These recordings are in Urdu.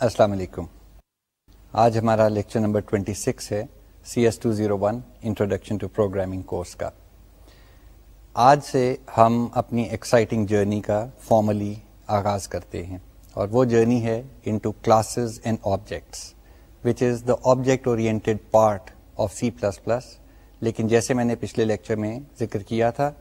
السلام علیکم۔ آج ہمارا لیکچر نمبر 26 ہے C S two zero one introduction to programming course کا۔ آج سے ہم اپنی ایکسائٹنگ جرنی کا فارملی آغاز کرتے ہیں۔ اور وہ جرنی ہے into classes and objects which is the object oriented part of C plus plus لیکن جیسے میں نے پچھلے لیکچر میں ذکر کیا تھا،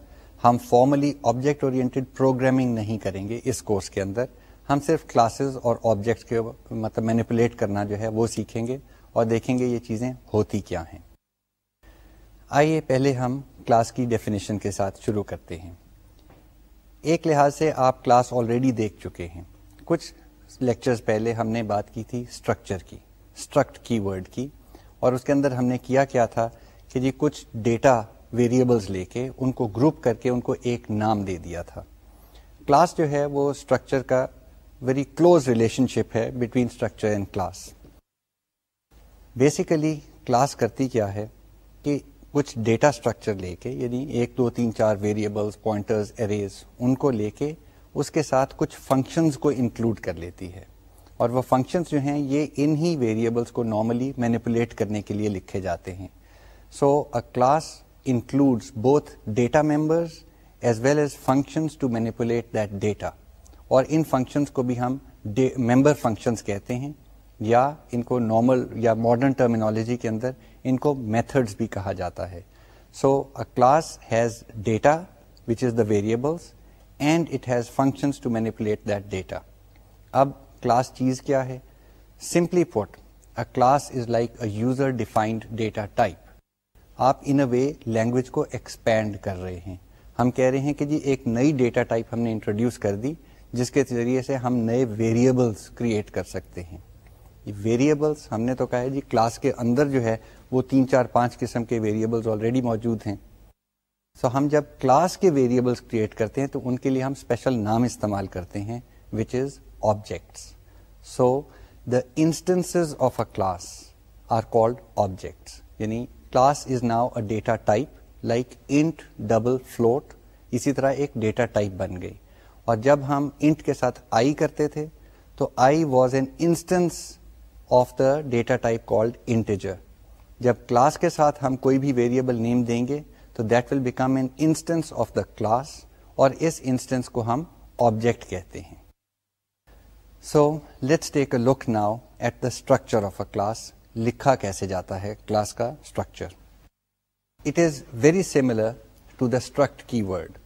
ہم فارملی آبجیکٹ اورینٹیڈ پروگرامنگ نہیں کریں گے اس کورس کے اندر۔ ہم صرف کلاسز اور آبجیکٹس کے مطلب مینیپولیٹ کرنا جو ہے وہ سیکھیں گے اور دیکھیں گے یہ چیزیں ہوتی کیا ہیں۔ آئیے پہلے ہم کلاس کی ڈیفینیشن کے ساتھ شروع کرتے ہیں۔ ایک لحاظ سے آپ کلاس آلریڈی دیکھ چکے ہیں۔ کچھ لیکچرز پہلے ہم نے بات کی تھی اسٹرکچر کی اسٹرکٹ کی ورڈ کی، اور اس کے اندر ہم نے کیا کیا تھا کہ جی کچھ ڈیٹا ویریبلز لے کے ان کو گروپ کر کے ان کو ایک نام دے دیا تھا۔ کلاس جو ہے وہ اسٹرکچر کا ویری کلوز ریلیشن شپ ہے between structure and class basically class کرتی کیا ہے کہ کچھ ڈیٹا اسٹرکچر لے کے یعنی ایک دو تین چار ویریبلس پوائنٹرز اریز ان کو لے کے اس کے ساتھ کچھ فنکشنز کو انکلوڈ کر لیتی ہے اور وہ فنکشنز جو ہیں یہ ان ہی ویریبلس کو نارملی مینیپولیٹ کرنے کے لیے لکھے جاتے ہیں so a class includes both data members as well as functions to manipulate that data اور ان فنکشنز کو بھی ہم ممبر فنکشنز کہتے ہیں، یا ان کو نارمل یا ماڈرن ٹرمینالوجی کے اندر ان کو میتھڈز بھی کہا جاتا ہے۔ So a class has data which is the variables and it has functions to manipulate that data اب کلاس چیز کیا ہے؟ Simply put a class is like a user defined data type آپ ان اے وے لینگویج کو ایکسپینڈ کر رہے ہیں۔ ہم کہہ رہے ہیں کہ جی ایک نئی ڈیٹا ٹائپ ہم نے انٹروڈیوس کر دی جس کے ذریعے سے ہم نئے ویریبلس کریٹ کر سکتے ہیں۔ ویریبلس ہم نے تو کہا ہے جی کلاس کے اندر جو ہے وہ تین چار پانچ قسم کے ویریبلس آلریڈی موجود ہیں۔ سو so ہم جب کلاس کے ویریبلس کریٹ کرتے ہیں تو ان کے لیے ہم اسپیشل نام استعمال کرتے ہیں which is objects so the instance of a class are called objects یعنی class is now a data type like int double float اسی طرح ایک ڈیٹا ٹائپ بن گئی۔ اور جب ہم انٹ کے ساتھ آئی کرتے تھے تو I was an instance of the data type called integer. جب کلاس کے ساتھ ہم کوئی بھی ویریبل نیم دیں گے تو that will become an instance of the class اور اس انسٹنس کو ہم آبجیکٹ کہتے ہیں۔ So let's take a look now at the structure of a class لکھا کیسے جاتا ہے کلاس کا structure it is very similar to the struct keyword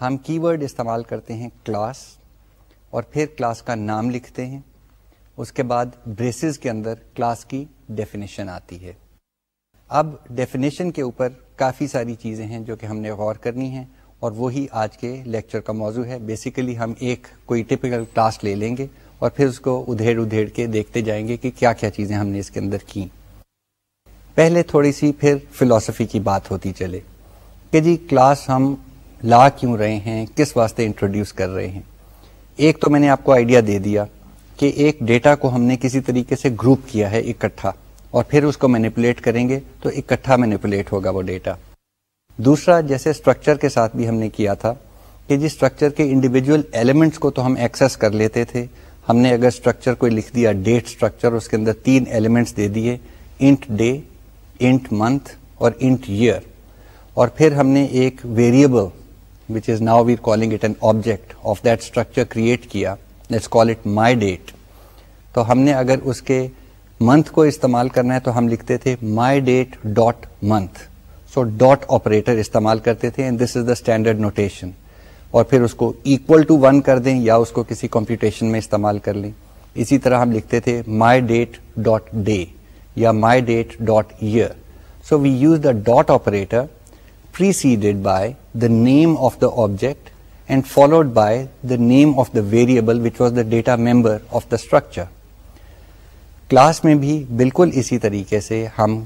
ہم کی ورڈ استعمال کرتے ہیں کلاس اور پھر کلاس کا نام لکھتے ہیں۔ اس کے بعد بریسز کے اندر کلاس کی ڈیفینیشن آتی ہے۔ اب ڈیفینیشن کے اوپر کافی ساری چیزیں ہیں جو کہ ہم نے غور کرنی ہے اور وہی آج کے لیکچر کا موضوع ہے۔ بیسیکلی ہم ایک کوئی ٹپکل کلاس لے لیں گے اور پھر اس کو ادھیڑ ادھیڑ کے دیکھتے جائیں گے کہ کیا کیا چیزیں ہم نے اس کے اندر کی۔ پہلے تھوڑی سی پھر فلاسفی کی بات ہوتی چلے کہ جی کلاس ہم لا کیوں رہے ہیں، کس واسطے انٹروڈیوس کر رہے ہیں۔ ایک تو میں نے آپ کو آئیڈیا دے دیا کہ ایک ڈیٹا کو ہم نے کسی طریقے سے گروپ کیا ہے اکٹھا، اور پھر اس کو مینیپولیٹ کریں گے تو اکٹھا مینیپولیٹ ہوگا وہ ڈیٹا دوسرا، جیسے اسٹرکچر کے ساتھ بھی ہم نے کیا تھا کہ جس اسٹرکچر کے انڈیویجل ایلیمنٹس کو تو ہم ایکسس کر لیتے تھے، ہم نے اگر اسٹرکچر کو لکھ دیا ڈیٹ اسٹرکچر اس کے اندر تین ایلیمنٹس دے دیے انٹ ڈے انٹ منتھ اور انٹ ایئر اور پھر ہم نے ایک variable which is now we calling it an object of that structure create کیا let's call it my date تو ہم نے اگر اس کے منتھ کو استعمال کرنا ہے تو ہم لکھتے تھے my date dot month so dot operator استعمال کرتے تھے and this is the standard notation اور پھر اس کو اکول ٹو ون کر دیں یا اس کو کسی کمپیوٹیشن میں استعمال کر لیں. اسی طرح ہم لکھتے تھے مائی ڈیٹ ڈاٹ ڈے یا my date dot year so we use the dot operator preceded by the name of the object and followed by the name of the variable which was the data member of the structure. Class میں بھی بالکل اسی طریقے سے ہم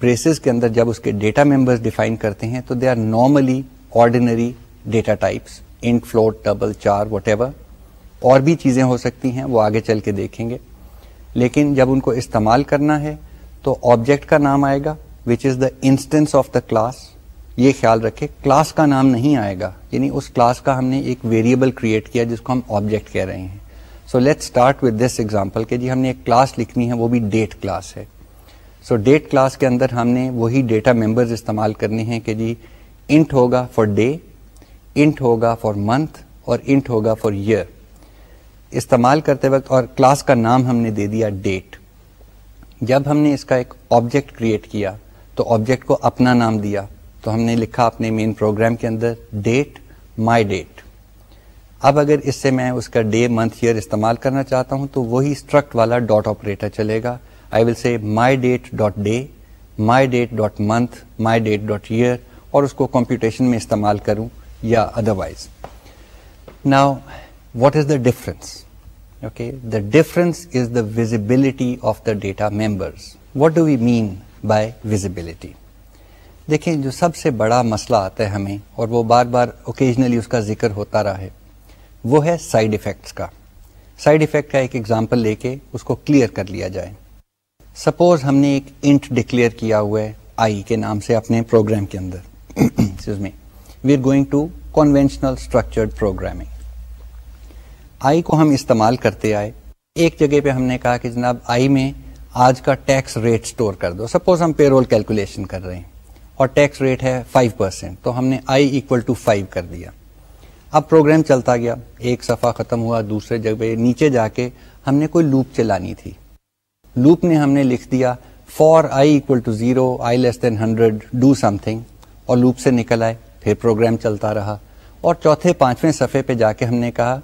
بریسز کے اندر جب اس کے ڈیٹا ممبرز ڈیفائن کرتے ہیں تو they are normally ordinary data types int float double char whatever اور بھی چیزیں ہو سکتی ہیں، وہ آگے چل کے دیکھیں گے۔ لیکن جب ان کو استعمال کرنا ہے تو آبجیکٹ کا نام آئے گا which is the instance of the class یہ خیال رکھے، کلاس کا نام نہیں آئے گا یعنی اس کلاس کا ہم نے ایک ویریبل کریٹ کیا جس کو ہم آبجیکٹ کہہ رہے ہیں۔ So let start with this example کہ جی ہم نے ایک کلاس لکھنی ہے، وہ بھی ڈیٹ کلاس ہے۔ سو ڈیٹ کلاس کے اندر ہم نے وہی ڈیٹا ممبرز استعمال کرنے ہیں کہ جی انٹ ہوگا فار ڈے انٹ ہوگا فار منتھ اور انٹ ہوگا فار ایئر استعمال کرتے وقت اور کلاس کا نام ہم نے دے دیا ڈیٹ جب ہم نے اس کا ایک آبجیکٹ کریٹ کیا، تو آبجیکٹ کو اپنا نام دیا۔ تو ہم نے لکھا اپنے مین پروگرام کے اندر ڈیٹ مائی ڈیٹ اب اگر اس سے میں اس کا ڈے منتھ ایئر استعمال کرنا چاہتا ہوں تو وہی اسٹرکٹ والا ڈاٹ آپریٹر چلے گا۔ I will say my date dot day my date dot month my date dot year اور اس کو کمپیوٹیشن میں استعمال کروں یا otherwise now what is the difference okay the difference is the visibility of the data members what do we mean by visibility دیکھیں، جو سب سے بڑا مسئلہ آتا ہے ہمیں، اور وہ بار بار اوکیجنلی اس کا ذکر ہوتا رہا ہے، وہ ہے سائڈ افیکٹس کا۔ سائڈ افیکٹ کا ایک ایگزامپل لے کے اس کو کلیئر کر لیا جائے۔ سپوز ہم نے ایک انٹ ڈکلیئر کیا ہوا ہے آئی کے نام سے اپنے پروگرام کے اندر۔ We are going to conventional structured programming I کو ہم استعمال کرتے آئے۔ ایک جگہ پہ ہم نے کہا کہ جناب آئی میں آج کا ٹیکس ریٹ اسٹور کر دو۔ سپوز ہم پے رول کیلکولیشن کر رہے ہیں۔ اور ٹیکس ریٹ ہے فائیو پرسینٹ تو ہم نے آئی اکول ٹو فائیو کر دیا۔ اب پروگرام چلتا گیا۔ ایک صفحہ ختم ہوا، دوسرے جگہ نیچے جا کے ہم نے کوئی لوپ چلانی تھی۔ لوپ نے ہم نے لکھ دیا for I equal to zero I less than hundred do something اور لوپ سے نکل آئے، پھر پروگرام چلتا رہا۔ اور چوتھے، پانچویں صفحے پہ جا کے ہم نے کہا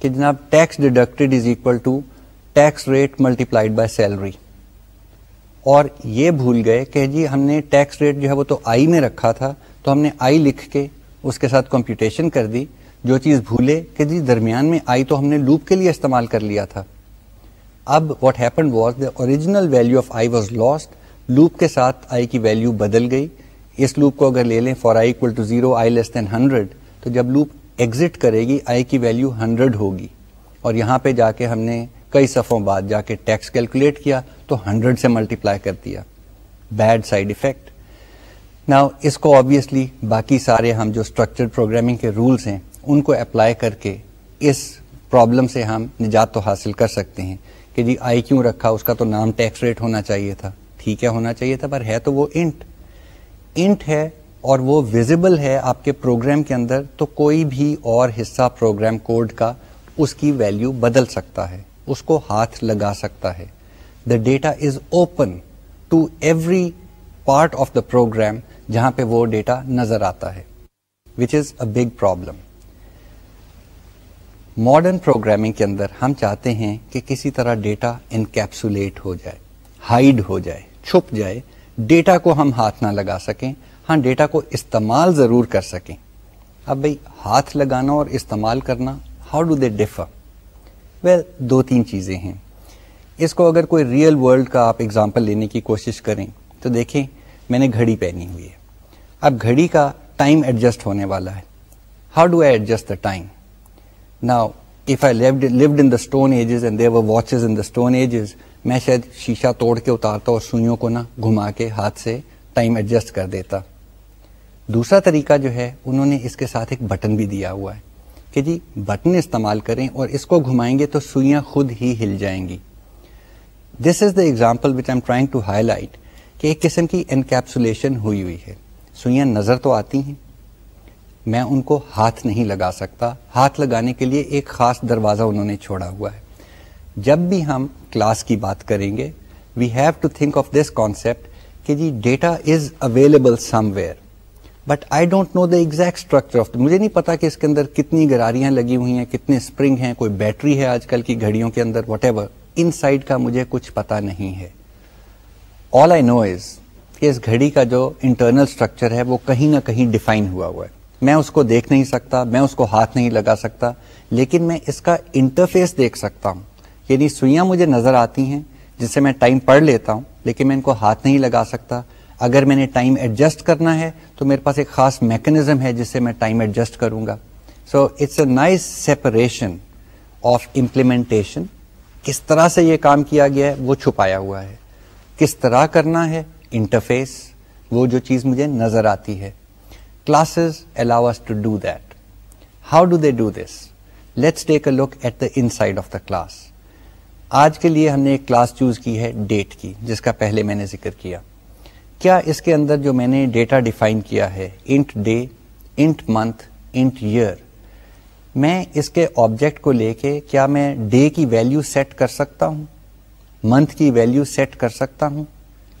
کہ جناب tax deducted is equal to tax rate multiplied by salary اور یہ بھول گئے کہ جی ہم نے ٹیکس ریٹ جو ہے وہ تو آئی میں رکھا تھا، تو ہم نے آئی لکھ کے اس کے ساتھ کمپیوٹیشن کر دی، جو چیز بھولے کہ جی درمیان میں آئی تو ہم نے لوپ کے لیے استعمال کر لیا تھا۔ اب what happen was the original value of I was lost loop کے ساتھ آئی کی ویلو بدل گئی۔ اس لوپ کو اگر لے لیں for I equal to zero I less than hundred تو جب لوپ ایگزٹ کرے گی آئی کی ویلو ہنڈریڈ ہوگی۔ اور یہاں پہ جا کے ہم نے کئی صفوں بعد جا کے ٹیکس کیلکولیٹ کیا تو ہنڈریڈ سے ملٹی پلائی کر دیا۔ بیڈ سائڈ افیکٹ نا اس کو آبیسلی باقی سارے ہم جو اسٹرکچر پروگرامنگ کے رولس ہیں، ان کو اپلائی کر کے اس پرابلم سے ہم نجات تو حاصل کر سکتے ہیں کہ جی آئی کیوں رکھا؟ اس کا تو نام ٹیکس ریٹ ہونا چاہیے تھا۔ ٹھیک ہے، ہونا چاہیے تھا، پر ہے تو وہ انٹ انٹ ہے اور وہ ویزیبل ہے آپ کے پروگرام کے اندر، تو کوئی بھی اور حصہ پروگرام کوڈ کا اس کی ویلو بدل سکتا ہے۔ اس کو ہاتھ لگا سکتا ہے۔ The data is open to every part of the program جہاں پہ وہ ڈیٹا نظر آتا ہے which is a big problem modern programming کے اندر ہم چاہتے ہیں کہ کسی طرح ڈیٹا انکیپسولیٹ ہو جائے ہائڈ ہو جائے، چھپ جائے۔ ڈیٹا کو ہم ہاتھ نہ لگا سکیں ہاں ڈیٹا کو استعمال ضرور کر سکیں۔ اب بھائی، ہاتھ لگانا اور استعمال کرنا how do they differ well دو تین چیزیں ہیں۔ اس کو اگر کوئی ریئل ورلڈ کا آپ اگزامپل لینے کی کوشش کریں تو دیکھیں میں نے گھڑی پہنی ہوئی ہے۔ اب گھڑی کا ٹائم ایڈجسٹ ہونے والا ہے۔ How do I adjust the time Now, if I lived in the stone ages and there were watches in the stone ages, میں شاید شیشہ توڑ کے اتارتا اور سوئیوں کو نا گھما کے ہاتھ سے ٹائم ایڈجسٹ کر دیتا۔ دوسرا طریقہ جو ہے انہوں نے اس کے ساتھ ایک بٹن بھی دیا ہوا ہے۔ کہ جی بٹن استعمال کریں اور اس کو گھمائیں گے تو سوئیاں خود ہی ہل جائیں گی۔ This is the example which I am trying to highlight کہ ایک قسم کی انکیپسولیشن ہوئی ہوئی ہے۔ سوئیاں نظر تو آتی ہیں۔ میں ان کو ہاتھ نہیں لگا سکتا۔ ہاتھ لگانے کے لیے ایک خاص دروازہ انہوں نے چھوڑا ہوا ہے۔ جب بھی ہم کلاس کی بات کریں گے we have to think of this concept کہ جی data is available somewhere but I don't know the exact structure of مجھے نہیں پتا کہ اس کے اندر کتنی گراریاں لگی ہوئی ہیں، کتنے اسپرنگ ہیں، کوئی بیٹری ہے آج کل کی گھڑیوں کے اندر وٹ ایور ان سائڈ کا مجھے کچھ پتا نہیں ہے۔ آل آئی نو از کہ اس گھڑی کا جو انٹرنل اسٹرکچر ہے، وہ کہیں نہ کہیں ڈیفائن ہوا ہوا ہے۔ میں اس کو دیکھ نہیں سکتا، میں اس کو ہاتھ نہیں لگا سکتا، لیکن میں اس کا انٹرفیس دیکھ سکتا ہوں۔ یعنی سوئیاں مجھے نظر آتی ہیں، جس سے میں ٹائم پڑھ لیتا ہوں، لیکن میں ان کو ہاتھ نہیں لگا سکتا۔ اگر میں نے ٹائم ایڈجسٹ کرنا ہے تو میرے پاس ایک خاص میکنزم ہے جس سے میں ٹائم ایڈجسٹ کروں گا۔ So it's a nice separation of implementation کس طرح سے یہ کام کیا گیا ہے؟ وہ چھپایا ہوا ہے۔ کس طرح کرنا ہے؟ انٹرفیس وہ جو چیز مجھے نظر آتی ہے۔ Classes allow us to do that. How do they do let's take a look at the inside of the class آج کے لیے ہم نے ایک کلاس چوز کی ہے ڈیٹ کی، جس کا پہلے میں نے ذکر کیا۔ کیا اس کے اندر جو میں نے ڈیٹا ڈیفائن کیا ہے int day int month int year میں اس کے آبجیکٹ کو لے کے کیا میں ڈے کی ویلو سیٹ کر سکتا ہوں؟ منتھ کی ویلو سیٹ کر سکتا ہوں؟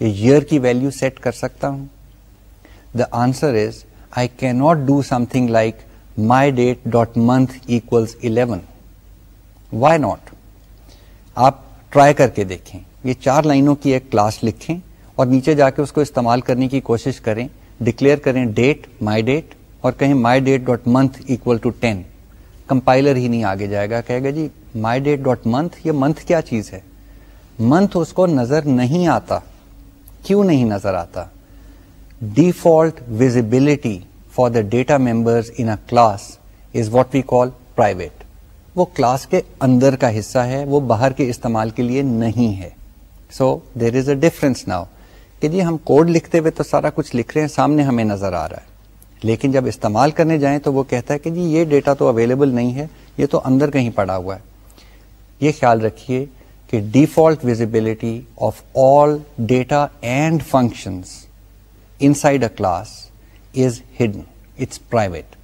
یا ایئر کی ویلو سیٹ کر سکتا ہوں؟ دا آنسر از آئی کی not do something like my date dot month equals eleven why not آپ ٹرائی کر کے دیکھیں۔ یہ چار لائنوں کی ایک کلاس لکھیں۔ اور نیچے جا کے اس کو استعمال کرنے کی کوشش کریں ڈکلیئر کریں ڈیٹ مائی ڈیٹ اور کہیں my date dot month equal to ten compiler ہی نہیں آگے جائے گا، کہے گا جی مائی ڈیٹ ڈاٹ منتھ یہ منتھ کیا چیز ہے؟ منتھ اس کو نظر نہیں آتا۔ کیوں نہیں نظر آتا؟ Default visibility for the data members in a class is what we call private وہ کلاس کے اندر کا حصہ ہے، وہ باہر کے استعمال کے لیے نہیں ہے۔ سو دیر از اے ڈفرنس ناؤ کہ جی ہم کوڈ لکھتے ہوئے تو سارا کچھ لکھ رہے ہیں، سامنے ہمیں نظر آ رہا ہے۔ لیکن جب استعمال کرنے جائیں تو وہ کہتا ہے کہ جی یہ ڈیٹا تو اویلیبل نہیں ہے، یہ تو اندر کہیں پڑا ہوا ہے۔ یہ خیال رکھیے کہ default visibility of all data and functions inside a class is hidden it's private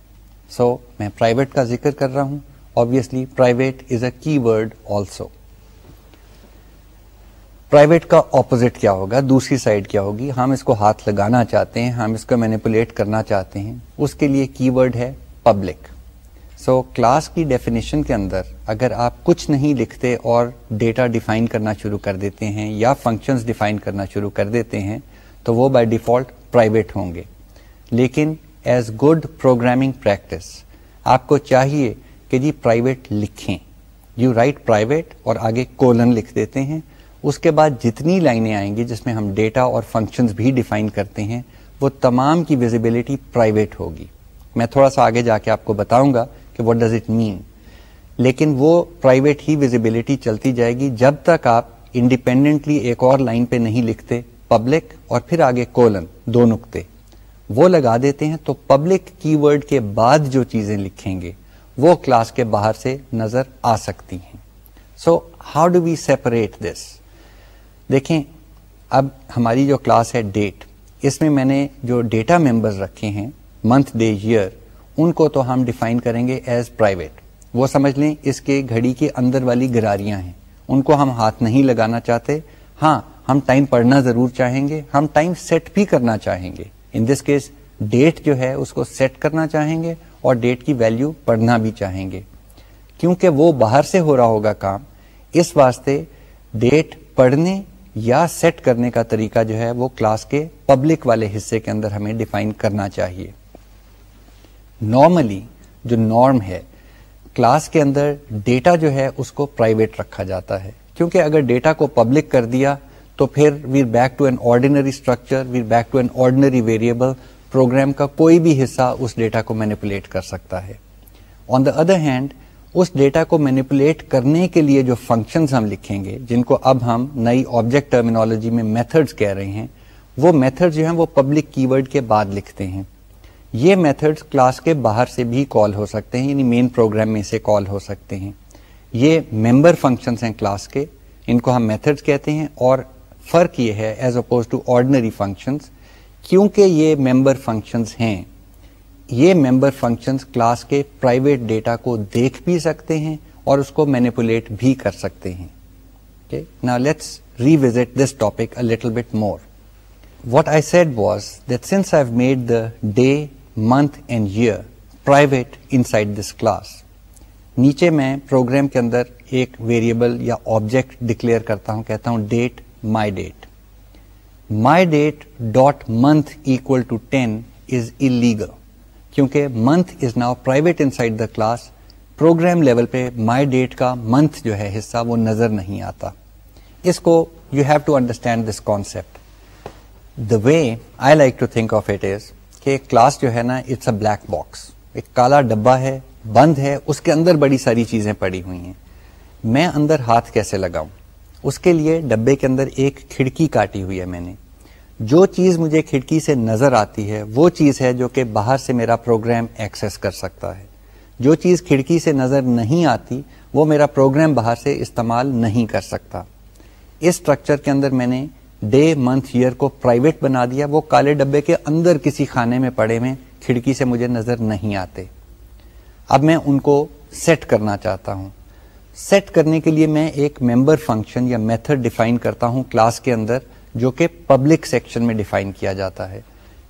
so میں پرائیویٹ کا ذکر کر رہا ہوں۔ Obviously private is a keyword also private کا اپوزٹ کیا ہوگا، دوسری سائڈ کیا ہوگی؟ ہم اس کو ہاتھ لگانا چاہتے ہیں، ہم اس کو مینیپولیٹ کرنا چاہتے ہیں۔ اس کے لیے کی ورڈ ہے پبلک سو کلاس کی ڈیفینیشن کے اندر اگر آپ کچھ نہیں لکھتے اور ڈیٹا ڈیفائن کرنا شروع کر دیتے ہیں یا فنکشنز ڈیفائن کرنا شروع کر دیتے ہیں، تو وہ بائی ڈیفالٹ پرائیویٹ ہوں گے۔ لیکن ایز گڈ پروگرامنگ پریکٹس آپ کو چاہیے کہ جی پرائیویٹ لکھیں۔ یو رائٹ پرائیویٹ اور آگے کولن لکھ دیتے ہیں۔ اس کے بعد جتنی لائنیں آئیں گی جس میں ہم ڈیٹا اور فنکشنز بھی ڈیفائن کرتے ہیں، وہ تمام کی ویزیبلٹی پرائیویٹ ہوگی۔ میں تھوڑا سا آگے جا کے آپ کو بتاؤں گا کہ واٹ ڈز اٹ مین لیکن وہ پرائیویٹ ہی ویزیبلٹی چلتی جائے گی جب تک آپ انڈیپینڈنٹلی ایک اور لائن پہ نہیں لکھتے پبلک اور پھر آگے کولن دو نقطے۔ وہ لگا دیتے ہیں تو پبلک کی ورڈ کے بعد جو چیزیں لکھیں گے، وہ کلاس کے باہر سے نظر آ سکتی ہیں۔ So how do we separate this دیکھیں، اب ہماری جو کلاس ہے ڈیٹ، اس میں میں نے جو ڈیٹا ممبرز رکھے ہیں، منتھ، ڈے، ایئر، ان کو تو ہم ڈیفائن کریں گے ایز پرائیویٹ۔ وہ سمجھ لیں، اس کے گھڑی کے اندر والی گراریاں ہیں۔ ان کو ہم ہاتھ نہیں لگانا چاہتے۔ ہاں ہم ٹائم پڑھنا ضرور چاہیں گے، ہم ٹائم سیٹ بھی کرنا چاہیں گے۔ ان دس کیس، ڈیٹ جو ہے، اس کو سیٹ کرنا چاہیں گے اور ڈیٹ کی ویلو پڑھنا بھی چاہیں گے۔ کیونکہ وہ باہر سے ہو رہا ہوگا کام، اس واسطے ڈیٹ پڑھنے یا سیٹ کرنے کا طریقہ جو ہے وہ کلاس کے پبلک والے حصے کے اندر ہمیں ڈیفائن کرنا چاہیے۔ نارملی جو نارم ہے کلاس کے اندر ڈیٹا جو ہے اس کو پرائیویٹ رکھا جاتا ہے۔ کیونکہ اگر ڈیٹا کو پبلک کر دیا تو پھر we're back to an ordinary structure we're back to an ordinary variable program کا کوئی بھی حصہ اس ڈیٹا کو مینیپولیٹ کر سکتا ہے۔ آن دا ادر ہینڈ اس ڈیٹا کو مینیپولیٹ کرنے کے لیے جو فنکشنز ہم لکھیں گے، جن کو اب ہم نئی آبجیکٹ ٹرمینالوجی میں میتھڈز کہہ رہے ہیں، وہ میتھڈ جو ہیں وہ پبلک کی ورڈ کے بعد لکھتے ہیں۔ یہ میتھڈز کلاس کے باہر سے بھی کال ہو سکتے ہیں یعنی مین پروگرام میں سے کال ہو سکتے ہیں۔ یہ ممبر فنکشنز ہیں کلاس کے، ان کو ہم میتھڈز کہتے ہیں۔ اور فرق یہ ہے as opposed to ordinary functions کیونکہ یہ ممبر فنکشنز ہیں۔ یہ ممبر فنکشنز کلاس کے پرائیویٹ ڈیٹا کو دیکھ بھی سکتے ہیں اور اس کو مینیپولیٹ بھی کر سکتے ہیں۔ نا let's revisit this topic little bit more what I said was that since I made the day month and year private inside this class نیچے میں پروگرام کے اندر ایک ویریبل یا آبجیکٹ ڈکلیئر کرتا ہوں، کہتا ہوں date my date my date dot month equal to ten is illegal کیونکہ month is now private inside the class program level پہ مائی ڈیٹ کا منتھ جو ہے حصہ وہ نظر نہیں آتا۔ اس کو you have to understand this concept the way I like to think of it is کہ کلاس جو ہے نا اٹس اے بلیک باکس ایک کالا ڈبا ہے، بند ہے، اس کے اندر بڑی ساری چیزیں پڑی ہوئی ہیں۔ میں اندر ہاتھ کیسے لگاؤں؟ اس کے لیے ڈبے کے اندر ایک کھڑکی کاٹی ہوئی ہے میں نے۔ جو چیز مجھے کھڑکی سے نظر آتی ہے، وہ چیز ہے جو کہ باہر سے میرا پروگرام ایکسس کر سکتا ہے۔ جو چیز کھڑکی سے نظر نہیں آتی، وہ میرا پروگرام باہر سے استعمال نہیں کر سکتا۔ اس اسٹرکچر کے اندر میں نے ڈے منتھ ایئر کو پرائیویٹ بنا دیا۔ وہ کالے ڈبے کے اندر کسی خانے میں پڑے میں کھڑکی سے مجھے نظر نہیں آتے۔ اب میں ان کو سیٹ کرنا چاہتا ہوں۔ سیٹ کرنے کے لیے میں ایک ممبر فنکشن یا میتھڈ ڈیفائن کرتا ہوں کلاس کے اندر۔ جو کہ پبلک سیکشن میں ڈیفائن کیا جاتا ہے۔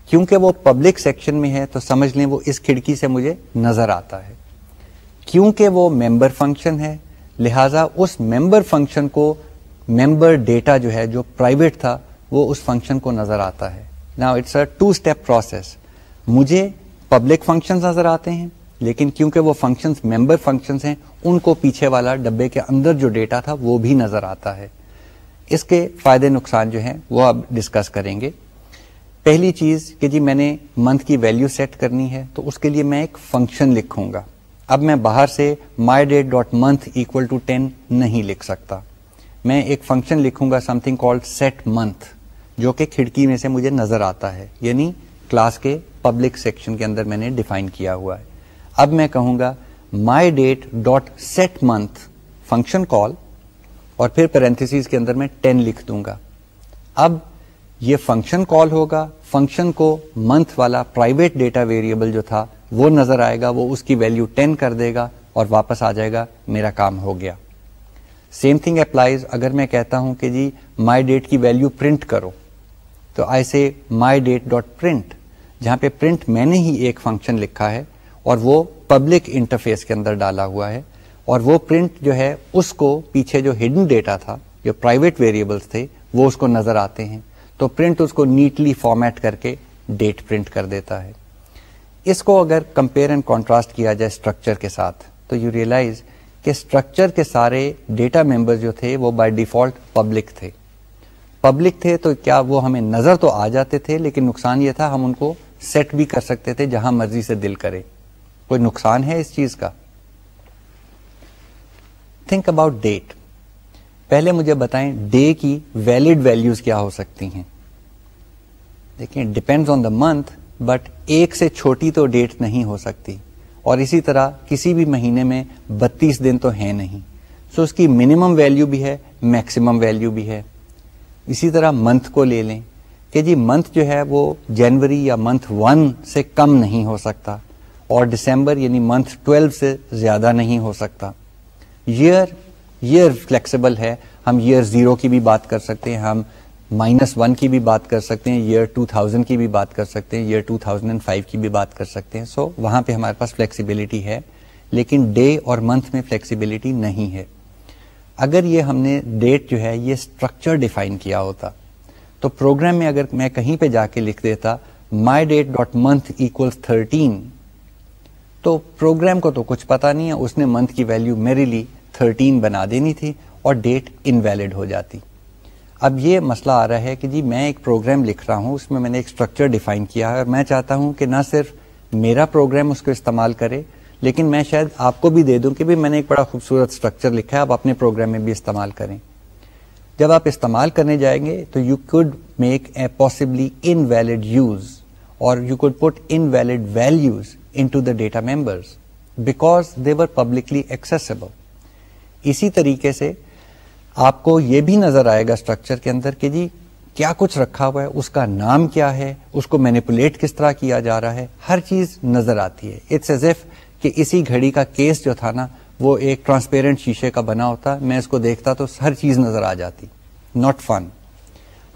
کیونکہ وہ پبلک سیکشن میں ہے تو سمجھ لیں وہ اس کھڑکی سے مجھے نظر آتا ہے۔ کیونکہ وہ ممبر فنکشن ہے، لہذا اس ممبر فنکشن کو ممبر ڈیٹا جو ہے، جو پرائیویٹ تھا، وہ اس فنکشن کو نظر آتا ہے۔ نا it's a two step process مجھے پبلک فنکشن نظر آتے ہیں، لیکن کیونکہ وہ فنکشن ممبر فنکشن ہیں، ان کو پیچھے والا ڈبے کے اندر جو ڈیٹا تھا، وہ بھی نظر آتا ہے۔ اس کے فائدے نقصان جو ہیں وہ اب ڈسکس کریں گے۔ پہلی چیز کہ جی میں نے منتھ کی ویلو سیٹ کرنی ہے تو اس کے لیے میں ایک فنکشن لکھوں گا۔ اب میں باہر سے my date dot month equal to ten نہیں لکھ سکتا۔ میں ایک فنکشن لکھوں گا something called set month جو کہ کھڑکی میں سے مجھے نظر آتا ہے۔ یعنی کلاس کے پبلک سیکشن کے اندر میں نے ڈیفائن کیا ہوا ہے۔ اب میں کہوں گا my date dot set month function call اور پھر پیرنتھس کے اندر میں ٹین لکھ دوں گا۔ اب یہ فنکشن کال ہوگا۔ فنکشن کو منتھ والا پرائیویٹ ڈیٹا ویریبل جو تھا وہ نظر آئے گا، وہ اس کی ویلو ٹین کر دے گا اور واپس آ جائے گا، میرا کام ہو گیا۔ سیم تھنگ اپلائیز اگر میں کہتا ہوں کہ جی مائی ڈیٹ کی ویلو پرنٹ کرو۔ تو ایسے مائی ڈیٹ ڈاٹ پرنٹ جہاں پہ پرنٹ میں نے ہی ایک فنکشن لکھا ہے اور وہ پبلک انٹرفیس کے اندر ڈالا ہوا ہے۔ اور وہ پرنٹ جو ہے اس کو پیچھے جو ہڈن ڈیٹا تھا، جو پرائیویٹ ویریبلس تھے، وہ اس کو نظر آتے ہیں۔ تو پرنٹ اس کو نیٹلی فارمیٹ کر کے ڈیٹ پرنٹ کر دیتا ہے۔ اس کو اگر کمپیئر اینڈ کانٹراسٹ کیا جائے اسٹرکچر کے ساتھ، تو یو ریئلائز کہ اسٹرکچر کے سارے ڈیٹا ممبر جو تھے، وہ بائی ڈیفالٹ پبلک تھے۔ پبلک تھے تو کیا وہ ہمیں نظر تو آ جاتے تھے، لیکن نقصان یہ تھا ہم ان کو سیٹ بھی کر سکتے تھے جہاں مرضی سے دل کرے۔ کوئی نقصان ہے اس چیز کا؟ تھنک اباؤٹ ڈیٹ پہلے مجھے بتائیں ڈے کی ویلڈ ویلوز کیا ہو سکتی ہیں؟ دیکھیں depend on the month but ایک سے چھوٹی تو ڈیٹ نہیں ہو سکتی۔ اور اسی طرح کسی بھی مہینے میں بتیس دن تو ہے نہیں۔ سو so اس کی منیمم ویلو بھی ہے میکسیمم ویلو بھی ہے۔ اسی طرح منتھ کو لے لیں کہ جی منتھ جو ہے وہ جنوری یا منتھ ون سے کم نہیں ہو سکتا اور دسمبر یعنی منتھ ٹویلو سے زیادہ نہیں ہو سکتا۔ ایئر ایئر فلیکسیبل ہے. ہم ایئر زیرو کی بھی بات کر سکتے ہیں ہم مائنس ون کی بھی بات کر سکتے ہیں ایئر ٹو تھاؤزینڈ کی بھی بات کر سکتے ہیں year two thousand and five کی بھی بات کر سکتے ہیں. سو so, وہاں پہ ہمارے پاس فلیکسیبلٹی ہے لیکن ڈے اور منتھ میں فلیکسیبلٹی نہیں ہے. اگر یہ ہم نے ڈیٹ جو ہے یہ اسٹرکچر ڈیفائن کیا ہوتا تو پروگرام میں اگر میں کہیں پہ جا کے لکھ دیتا my date dot month equal thirteen تو پروگرام کو تو کچھ پتا نہیں ہے، اس نے منتھ کی ویلو میرے لیے تھرٹین بنا دینی تھی اور ڈیٹ انویلڈ ہو جاتی۔ اب یہ مسئلہ آ رہا ہے کہ جی میں ایک پروگرام لکھ رہا ہوں، اس میں میں نے ایک اسٹرکچر ڈیفائن کیا ہے اور میں چاہتا ہوں کہ نہ صرف میرا پروگرام اس کو استعمال کرے، لیکن میں شاید آپ کو بھی دے دوں کہ بھی میں نے ایک بڑا خوبصورت اسٹرکچر لکھا ہے، آپ اپنے پروگرام میں بھی استعمال کریں۔ جب آپ استعمال کرنے جائیں گے تو you could make a possibly invalid use اور you could put invalid values into the data members because they were publicly accessible اسی طریقے سے آپ کو یہ بھی نظر آئے گا اسٹرکچر کے اندر کہ جی کیا کچھ رکھا ہوا ہے؟ اس کا نام کیا ہے؟ اس کو مینیپولیٹ کس طرح کیا جا رہا ہے؟ ہر چیز نظر آتی ہے۔ اٹس ایز ایف کہ اسی گھڑی کا کیس جو تھا نا، وہ ایک ٹرانسپیرنٹ شیشے کا بنا ہوتا، میں اس کو دیکھتا تو ہر چیز نظر آ جاتی۔ ناٹ فن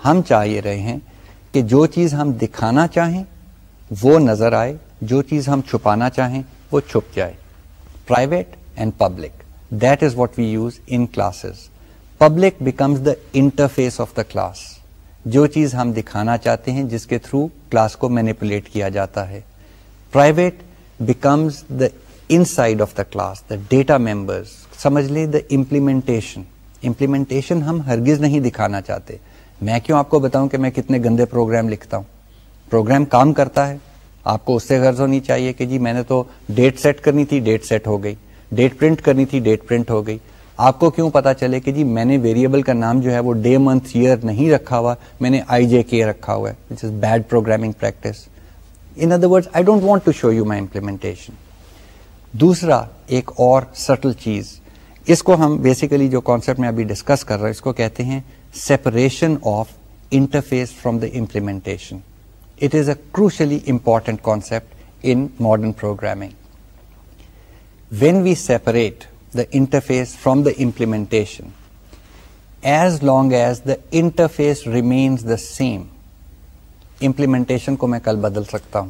ہم چاہیے رہے ہیں کہ جو چیز ہم دکھانا چاہیں وہ نظر آئے، جو چیز ہم چھپانا چاہیں، وہ چھپ جائے۔ Private and public that is what we use in classes public becomes the interface of the class جو چیز ہم دکھانا چاہتے ہیں، جس کے تھرو کلاس کو مینیپولیٹ کیا جاتا ہے۔ Private becomes the inside of the class the data members سمجھ لیں دا امپلیمنٹیشن امپلیمنٹیشن ہم ہرگز نہیں دکھانا چاہتے۔ میں کیوں آپ کو بتاؤں کہ میں کتنے گندے پروگرام لکھتا ہوں؟ پروگرام کام کرتا ہے، آپ کو اس سے غرض ہونی چاہیے کہ جی میں نے تو ڈیٹ سیٹ کرنی تھی، ڈیٹ سیٹ ہو گئی۔ ڈیٹ پرنٹ کرنی تھی، ڈیٹ پرنٹ ہو گئی۔ آپ کو کیوں پتا چلے کہ جی میں نے ویریبل کا نام جو ہے وہ ڈے منتھ ایئر نہیں رکھا ہوا، میں نے آئی جے کے رکھا ہوا ہے bad programming practice in other word I don't want to show you my implementation دوسرا، ایک اور سٹل چیز۔ اس کو ہم بیسیکلی جو کانسیپٹ میں ابھی ڈسکس کر رہے ہیں، اس کو کہتے ہیں separation of interface from the implementation it is a crucially important concept in modern programming when we separate the interface from the implementation as long as the interface remains the same implementation کو میں کل بدل سکتا ہوں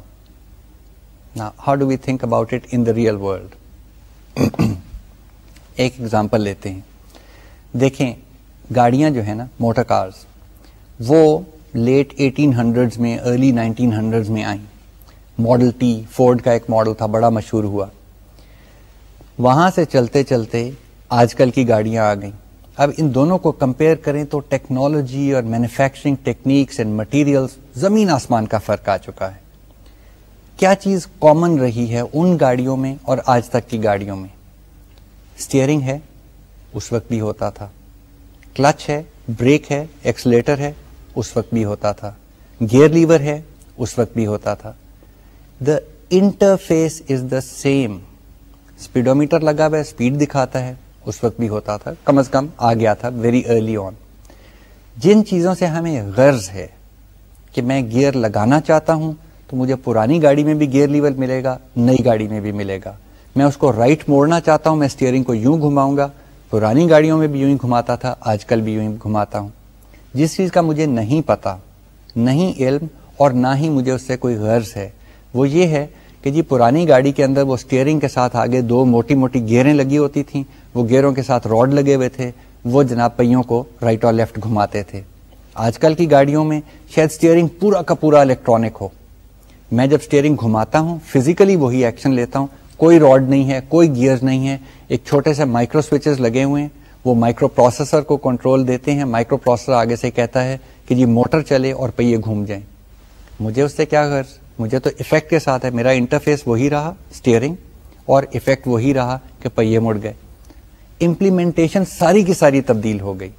نا how do we think about it in the real world ایک ایگزامپل لیتے ہیں دیکھیں گاڑیاں جو ہیں نا موٹر کارز وہ لیٹ ایٹین ہنڈریڈ میں، ارلی نائنٹین ہنڈریڈ میں آئیں۔ ماڈل ٹی فورڈ کا ایک ماڈل تھا، بڑا مشہور ہوا۔ وہاں سے چلتے چلتے آج کل کی گاڑیاں آ گئیں۔ اب ان دونوں کو کمپیئر کریں تو ٹیکنالوجی اور مینوفیکچرنگ ٹیکنیکس اینڈ مٹیریلس زمین آسمان کا فرق آ چکا ہے۔ کیا چیز کامن رہی ہے ان گاڑیوں میں اور آج تک کی گاڑیوں میں؟ اسٹیئرنگ ہے، اس وقت بھی ہوتا تھا۔ کلچ ہے بریک ہے ایکسلیٹر ہے۔ اس وقت بھی ہوتا تھا۔ گیئر لیور ہے، اس وقت بھی ہوتا تھا۔ The interface is the same speedometer لگا ہوا ہے اسپیڈ دکھاتا ہے۔ اس وقت بھی ہوتا تھا۔ کم از کم آ گیا تھا ویری ارلی آن جن چیزوں سے ہمیں غرض ہے کہ میں گیئر لگانا چاہتا ہوں، تو مجھے پرانی گاڑی میں بھی گیئر لیور ملے گا، نئی گاڑی میں بھی ملے گا۔ میں اس کو رائٹ موڑنا چاہتا ہوں، میں اسٹیئرنگ کو یوں گھماؤں گا۔ پرانی گاڑیوں میں بھی یوں ہی گھماتا تھا، آج کل بھی یوں ہی گھماتا ہوں۔ جس چیز کا مجھے نہیں پتا، نہیں علم اور نہ ہی مجھے اس سے کوئی غرض ہے، وہ یہ ہے کہ جی پرانی گاڑی کے اندر وہ اسٹیئرنگ کے ساتھ آگے دو موٹی موٹی گیئریں لگی ہوتی تھیں، وہ گیئروں کے ساتھ راڈ لگے ہوئے تھے، وہ جناب پہیوں کو رائٹ اور لیفٹ گھماتے تھے۔ آج کل کی گاڑیوں میں شاید اسٹیئرنگ پورا کا پورا الیکٹرانک ہو۔ میں جب اسٹیئرنگ گھماتا ہوں فزیکلی وہی ایکشن لیتا ہوں، کوئی راڈ نہیں ہے، کوئی گیئر نہیں ہے، ایک چھوٹے سے مائکرو سوئچز لگے ہوئے ہیں۔ وہ مائکرو پروسیسر کو کنٹرول دیتے ہیں۔ مائکرو پروسیسر آگے سے کہتا ہے کہ جی موٹر چلے اور پہیے گھوم جائیں۔ مجھے اس سے کیا غرض؟ مجھے تو افیکٹ کے ساتھ ہے۔ میرا انٹرفیس وہی رہا اسٹیئرنگ اور افیکٹ وہی رہا کہ پہیے مڑ گئے۔ امپلیمنٹیشن ساری کی ساری تبدیل ہو گئی۔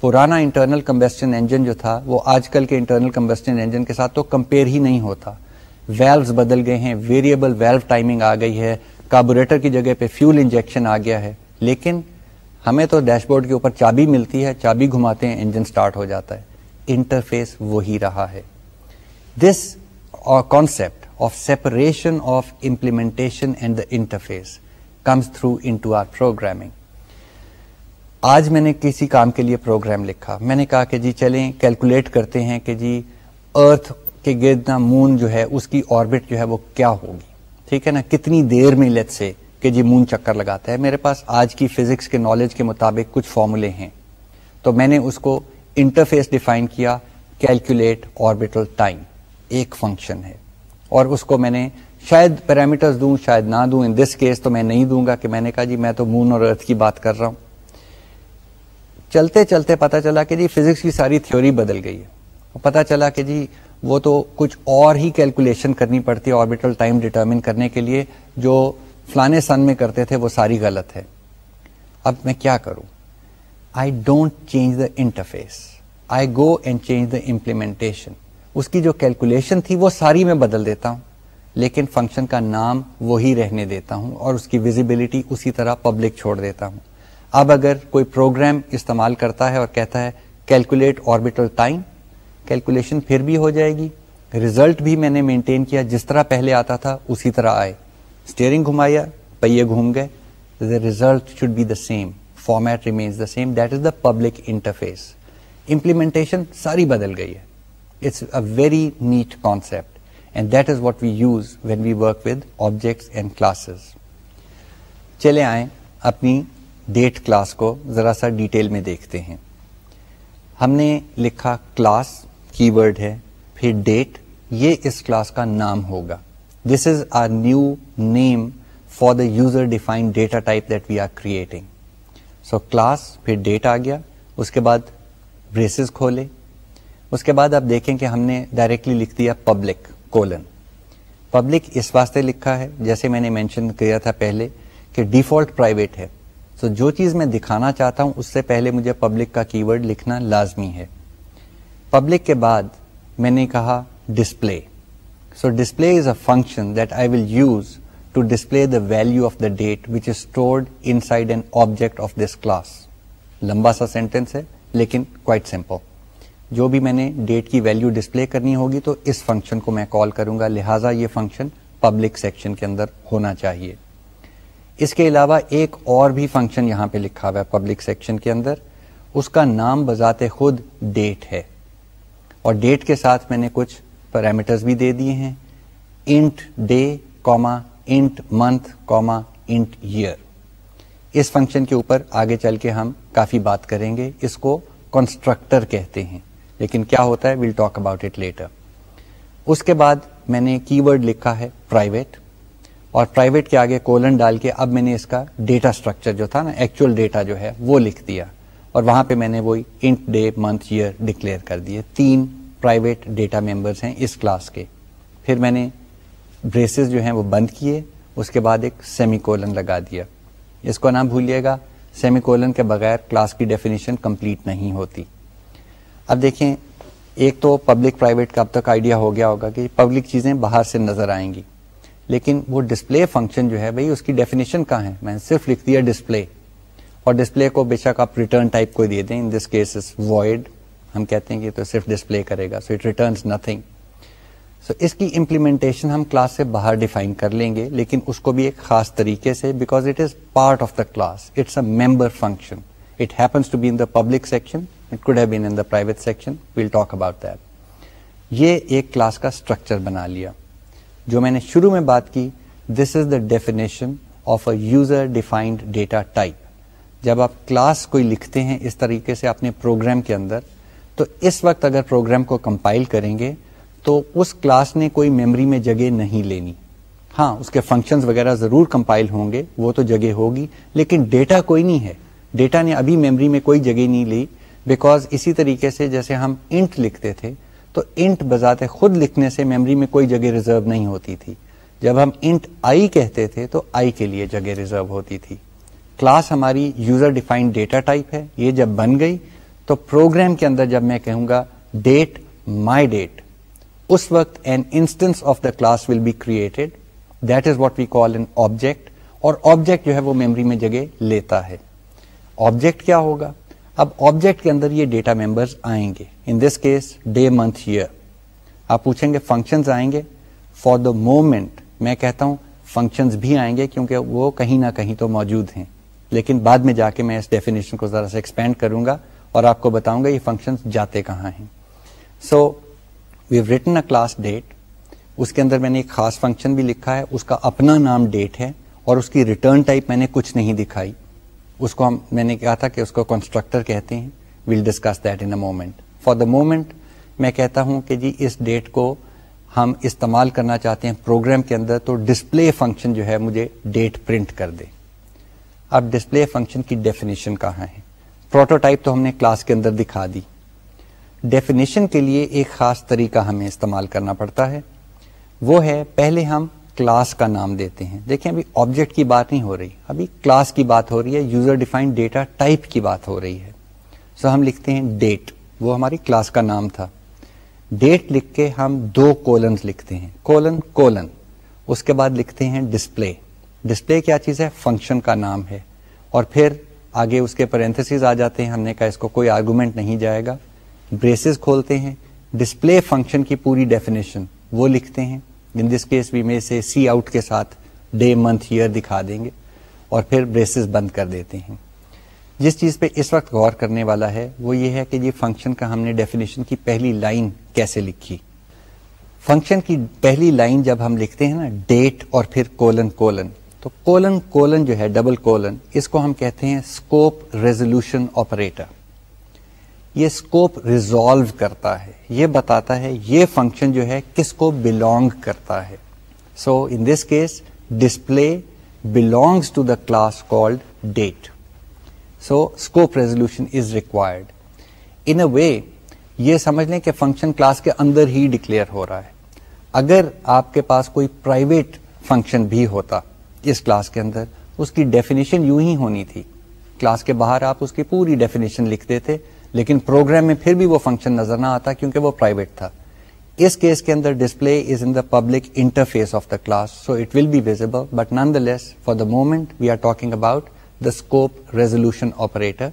پرانا انٹرنل کمبیسٹن انجن جو تھا، وہ آج کل کے انٹرنل کمبیسٹن انجن کے ساتھ تو کمپیئر ہی نہیں ہوتا۔ ویلوز بدل گئے ہیں ویریبل ویلو ٹائمنگ آ گئی ہے۔ کاربوریٹر کی جگہ پہ فیول انجیکشن آ گیا ہے۔ لیکن ہمیں تو ڈیش بورڈ کے اوپر چابی ملتی ہے، چابی گھماتے ہیں انجن سٹارٹ ہو جاتا ہے۔ انٹرفیس وہی رہا ہے۔ This concept of separation of implementation and the interface comes through into our programming آج میں نے کسی کام کے لیے پروگرام لکھا۔ میں نے کہا کہ جی چلیں کیلکولیٹ کرتے ہیں کہ جی ارتھ کے گرد مون جو ہے، اس کی آربٹ جو ہے وہ کیا ہوگی۔ ٹھیک ہے نا؟ کتنی دیر میں لیٹ سے کہ جی مون چکر لگاتا ہے۔ میرے پاس آج کی فزکس کے نالج کے مطابق کچھ فارمولے ہیں۔ تو میں نے اس کو انٹرفیس ڈیفائن کیا کیلکولیٹ آربیٹل ٹائم ایک فنکشن ہے۔ اور اس کو میں نے شاید پیرامیٹر دوں، شاید نہ دوں۔ ان دس کیس تو میں نہیں دوں گا کہ میں نے کہا جی میں تو مون اور ارتھ کی بات کر رہا ہوں۔ چلتے چلتے پتا چلا کہ جی فزکس کی ساری تھیوری بدل گئی ہے۔ پتا چلا کہ جی وہ تو کچھ اور ہی کیلکولیشن کرنی پڑتی ہے آربیٹل ٹائم ڈیٹرمن کرنے کے لیے، جو فلانے سن میں کرتے تھے، وہ ساری غلط ہے۔ اب میں کیا کروں؟ I don't change the interface I go and change the implementation اس کی جو کیلکولیشن تھی، وہ ساری میں بدل دیتا ہوں۔ لیکن فنکشن کا نام وہی رہنے دیتا ہوں اور اس کی ویزیبلٹی اسی طرح پبلک چھوڑ دیتا ہوں۔ اب اگر کوئی پروگرام استعمال کرتا ہے اور کہتا ہے کیلکولیٹ آربیٹل ٹائم کیلکولیشن پھر بھی ہو جائے گی۔ ریزلٹ بھی میں نے مینٹین کیا، جس طرح پہلے آتا تھا، اسی طرح آئے۔ اسٹیئرنگ گھمایا پہیے گھوم گئے the result should be the same format remains the same that is the public interface implementation ساری بدل گئی ہے. It's a very neat concept and that is what we use when we work with objects and classes چلے آئیں، اپنی ڈیٹ کلاس کو ذرا سا ڈیٹیل میں دیکھتے ہیں. ہم نے لکھا کلاس کی ورڈ ہے، پھر ڈیٹ یہ اس کلاس کا نام ہوگا. This is our new name for the user define data type that we are creating so class پھر ڈیٹ آ گیا اس کے بعد بریسز کھولے اس کے بعد آپ دیکھیں کہ ہم نے ڈائریکٹلی لکھ دیا پبلک کولن پبلک اس واسطے لکھا ہے جیسے میں نے مینشن کیا تھا پہلے کہ ڈیفالٹ پرائیویٹ ہے سو so, جو چیز میں دکھانا چاہتا ہوں اس سے پہلے مجھے پبلک کا کی ورڈ لکھنا لازمی ہے پبلک کے بعد میں نے کہا display so display is a function that I will use to display the value of the date which is stored inside an object of this class لمبا سا سینٹینس ہے لیکن کوائٹ سمپل جو بھی میں نے ڈیٹ کی ویلو ڈسپلے کرنی ہوگی تو اس فنکشن کو میں کال کروں گا لہٰذا یہ فنکشن پبلک سیکشن کے اندر ہونا چاہیے اس کے علاوہ ایک اور بھی فنکشن یہاں پہ لکھا ہوا ہے پبلک سیکشن کے اندر اس کا نام بذات خود ڈیٹ ہے اور ڈیٹ کے ساتھ میں نے کچھ پیرامیٹرز بھی دے دیے ہیں۔ Int day comma int month comma int year اس فنکشن کے اوپر آگے چل کے ہم کافی بات کریں گے۔ اس کو کنسٹرکٹر کہتے ہیں۔ لیکن کیا ہوتا ہے؟ We'll talk about it later اس کے بعد میں نے کی ورڈ لکھا ہے پرائیویٹ اور پرائیویٹ کے آگے کولن ڈال کے اب میں نے اس کا ڈیٹا اسٹرکچر جو تھا نا ایکچوئل ڈیٹا جو ہے، وہ لکھ دیا۔ اور وہاں پہ میں نے وہی int day month year declare کر دیے۔ تین پرائیویٹ ڈیٹا ممبرس ہیں اس کلاس کے۔ پھر میں نے بریسز جو ہیں وہ بند کیے، اس کے بعد ایک سیمی کولن لگا دیا۔ اس کو نہ بھولیے گا سیمی کولن کے بغیر کلاس کی ڈیفینیشن کمپلیٹ نہیں ہوتی۔ اب دیکھیں، ایک تو پبلک پرائیویٹ کا اب تک آئیڈیا ہو گیا ہوگا کہ پبلک چیزیں باہر سے نظر آئیں گی۔ لیکن وہ ڈسپلے فنکشن جو ہے، بھائی اس کی ڈیفینیشن کہاں ہے؟ میں نے صرف لکھ دیا ڈسپلے اور ڈسپلے کو بے شک آپ ریٹرن ٹائپ کو دے دیں۔ ان دس کیس وائڈ ہم کہتے ہیں کہ تو صرف ڈسپلے کرے گا so it returns nothing so اس کی امپلیمنٹیشن ہم کلاس سے باہر ڈیفائن کر لیں گے، لیکن اس کو بھی ایک خاص طریقے سے because it is part of the class it's a member function it happens to be in the public section it could have been in the private section we'll talk about that یہ ایک کلاس کا اسٹرکچر بنا لیا۔ جو میں نے شروع میں بات کی this is the definition of a user defined data type جب آپ کلاس کوئی لکھتے ہیں، اس طریقے سے اپنے پروگرام کے اندر تو اس وقت اگر پروگرام کو کمپائل کریں گے تو اس کلاس نے کوئی میموری میں جگہ نہیں لینی۔ ہاں اس کے فنکشنز وغیرہ ضرور کمپائل ہوں گے، وہ تو جگہ ہوگی، لیکن ڈیٹا کوئی نہیں ہے۔ ڈیٹا نے ابھی میموری میں کوئی جگہ نہیں لی بیکاز اسی طریقے سے جیسے ہم انٹ لکھتے تھے، تو انٹ بذات خود لکھنے سے میموری میں کوئی جگہ ریزرو نہیں ہوتی تھی۔ جب ہم انٹ آئی کہتے تھے، تو آئی کے لیے جگہ ریزرو ہوتی تھی۔ کلاس ہماری یوزر ڈیفائنڈ ڈیٹا ٹائپ ہے، یہ جب بن گئی تو پروگرام کے اندر جب میں کہوں گا ڈیٹ مائی ڈیٹ، اس وقت an instance of the class will be created that is what we call an object اور آبجیکٹ جو ہے وہ میموری میں جگہ لیتا ہے۔ آبجیکٹ کیا ہوگا؟ اب آبجیکٹ کے اندر یہ ڈیٹا ممبرز آئیں گے۔ In this case day month year آپ پوچھیں گے فنکشنز آئیں گے؟ فار دا مومنٹ میں کہتا ہوں فنکشنز بھی آئیں گے کیونکہ وہ کہیں نہ کہیں تو موجود ہیں۔ لیکن بعد میں جا کے میں اس ڈیفینیشن کو ذرا سے ایکسپینڈ کروں گا۔ اور آپ کو بتاؤں گا یہ فنکشن جاتے کہاں ہیں۔ So we've written a class date اس کے اندر میں نے ایک خاص فنکشن بھی لکھا ہے، اس کا اپنا نام ڈیٹ ہے اور اس کی ریٹرن ٹائپ میں نے کچھ نہیں دکھائی۔ اس کو ہم، میں نے کہا تھا کہ اس کو کنسٹرکٹر کہتے ہیں۔ We'll discuss that in moment for the moment میں کہتا ہوں کہ جی اس ڈیٹ کو ہم استعمال کرنا چاہتے ہیں پروگرام کے اندر، تو ڈسپلے فنکشن جو ہے مجھے ڈیٹ پرنٹ کر دے۔ اب ڈسپلے فنکشن کی ڈیفینیشن کہاں ہے؟ پروٹوٹائپ تو ہم نے کلاس کے اندر دکھا دی۔ ڈیفینیشن کے لیے ایک خاص طریقہ ہمیں استعمال کرنا پڑتا ہے۔ وہ ہے پہلے ہم کلاس کا نام دیتے ہیں۔ دیکھیں ابھی آبجیکٹ کی بات نہیں ہو رہی۔ ابھی کلاس کی بات ہو رہی ہے، یوزر ڈیفائنڈ ڈیٹا ٹائپ کی بات ہو رہی ہے۔ سو so ہم لکھتے ہیں ڈیٹ۔ وہ ہماری کلاس کا نام تھا۔ ڈیٹ لکھ کے ہم دو کولنز لکھتے ہیں۔ Colon colon. اس کے بعد لکھتے ہیں ڈسپلے۔ ڈسپلے کیا چیز ہے؟ فنکشن کا نام ہے۔ اور پھر آگے اس کے پرنتھس آ جاتے ہیں، ہم نے کہا اس کو کوئی آرگومنٹ نہیں جائے گا۔ بریسز کھولتے ہیں۔ ڈسپلے فنکشن کی پوری ڈیفینیشن وہ لکھتے ہیں۔ ان دس کیس بھی میں سے سی آؤٹ کے ساتھ ڈے منتھ ایئر دکھا دیں گے اور پھر بریسز بند کر دیتے ہیں۔ جس چیز پہ اس وقت غور کرنے والا ہے وہ یہ ہے کہ یہ فنکشن کا ہم نے ڈیفینیشن کی پہلی لائن کیسے لکھی۔ فنکشن کی پہلی لائن جب ہم لکھتے ہیں نا ڈیٹ اور پھر کولن کولن تو کولن کولن جو ہے، ڈبل کولن، اس کو ہم کہتے ہیں اسکوپ ریزولوشن آپریٹر۔ یہ اسکوپ ریزالو کرتا ہے، یہ بتاتا ہے یہ فنکشن جو ہے کس کو بلونگ کرتا ہے۔ So in this case display belongs to the class called date so scope resolution is required in a way یہ سمجھ لیں کہ فنکشن کلاس کے اندر ہی ڈکلیئر ہو رہا ہے۔ اگر آپ کے پاس کوئی پرائیویٹ فنکشن بھی ہوتا اس کلاس کے اندر، اس کی ڈیفینیشن یوں ہی ہونی تھی۔ کلاس کے باہر آپ اس کی پوری ڈیفینیشن لکھتے تھے، لیکن پروگرام میں پھر بھی وہ فنکشن نظر نہ آتا کیونکہ وہ پرائیویٹ تھا۔ اس کیس کے اندر display is in the public interface of the class so it will be visible but nonetheless for the moment we are talking about the scope resolution operator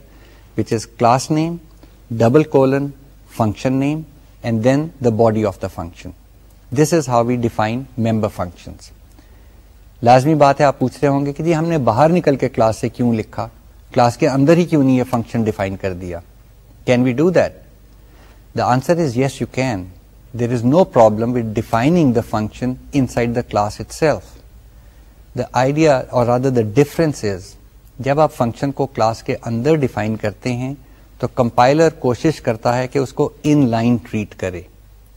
which is class name double colon function name and then the body of the function this is how we define member function لازمی بات ہے، آپ پوچھ رہے ہوں گے کہ جی ہم نے باہر نکل کے کلاس سے کیوں لکھا؟ کلاس کے اندر ہی کیوں نہیں یہ فنکشن ڈیفائن کر دیا؟ Can we do that the answer is yes you can there is no problem with defining the function inside the class itself the idea اور ادر دا از جب آپ فنکشن کو کلاس کے اندر ڈیفائن کرتے ہیں، تو کمپائلر کوشش کرتا ہے کہ اس کو ان لائن ٹریٹ کرے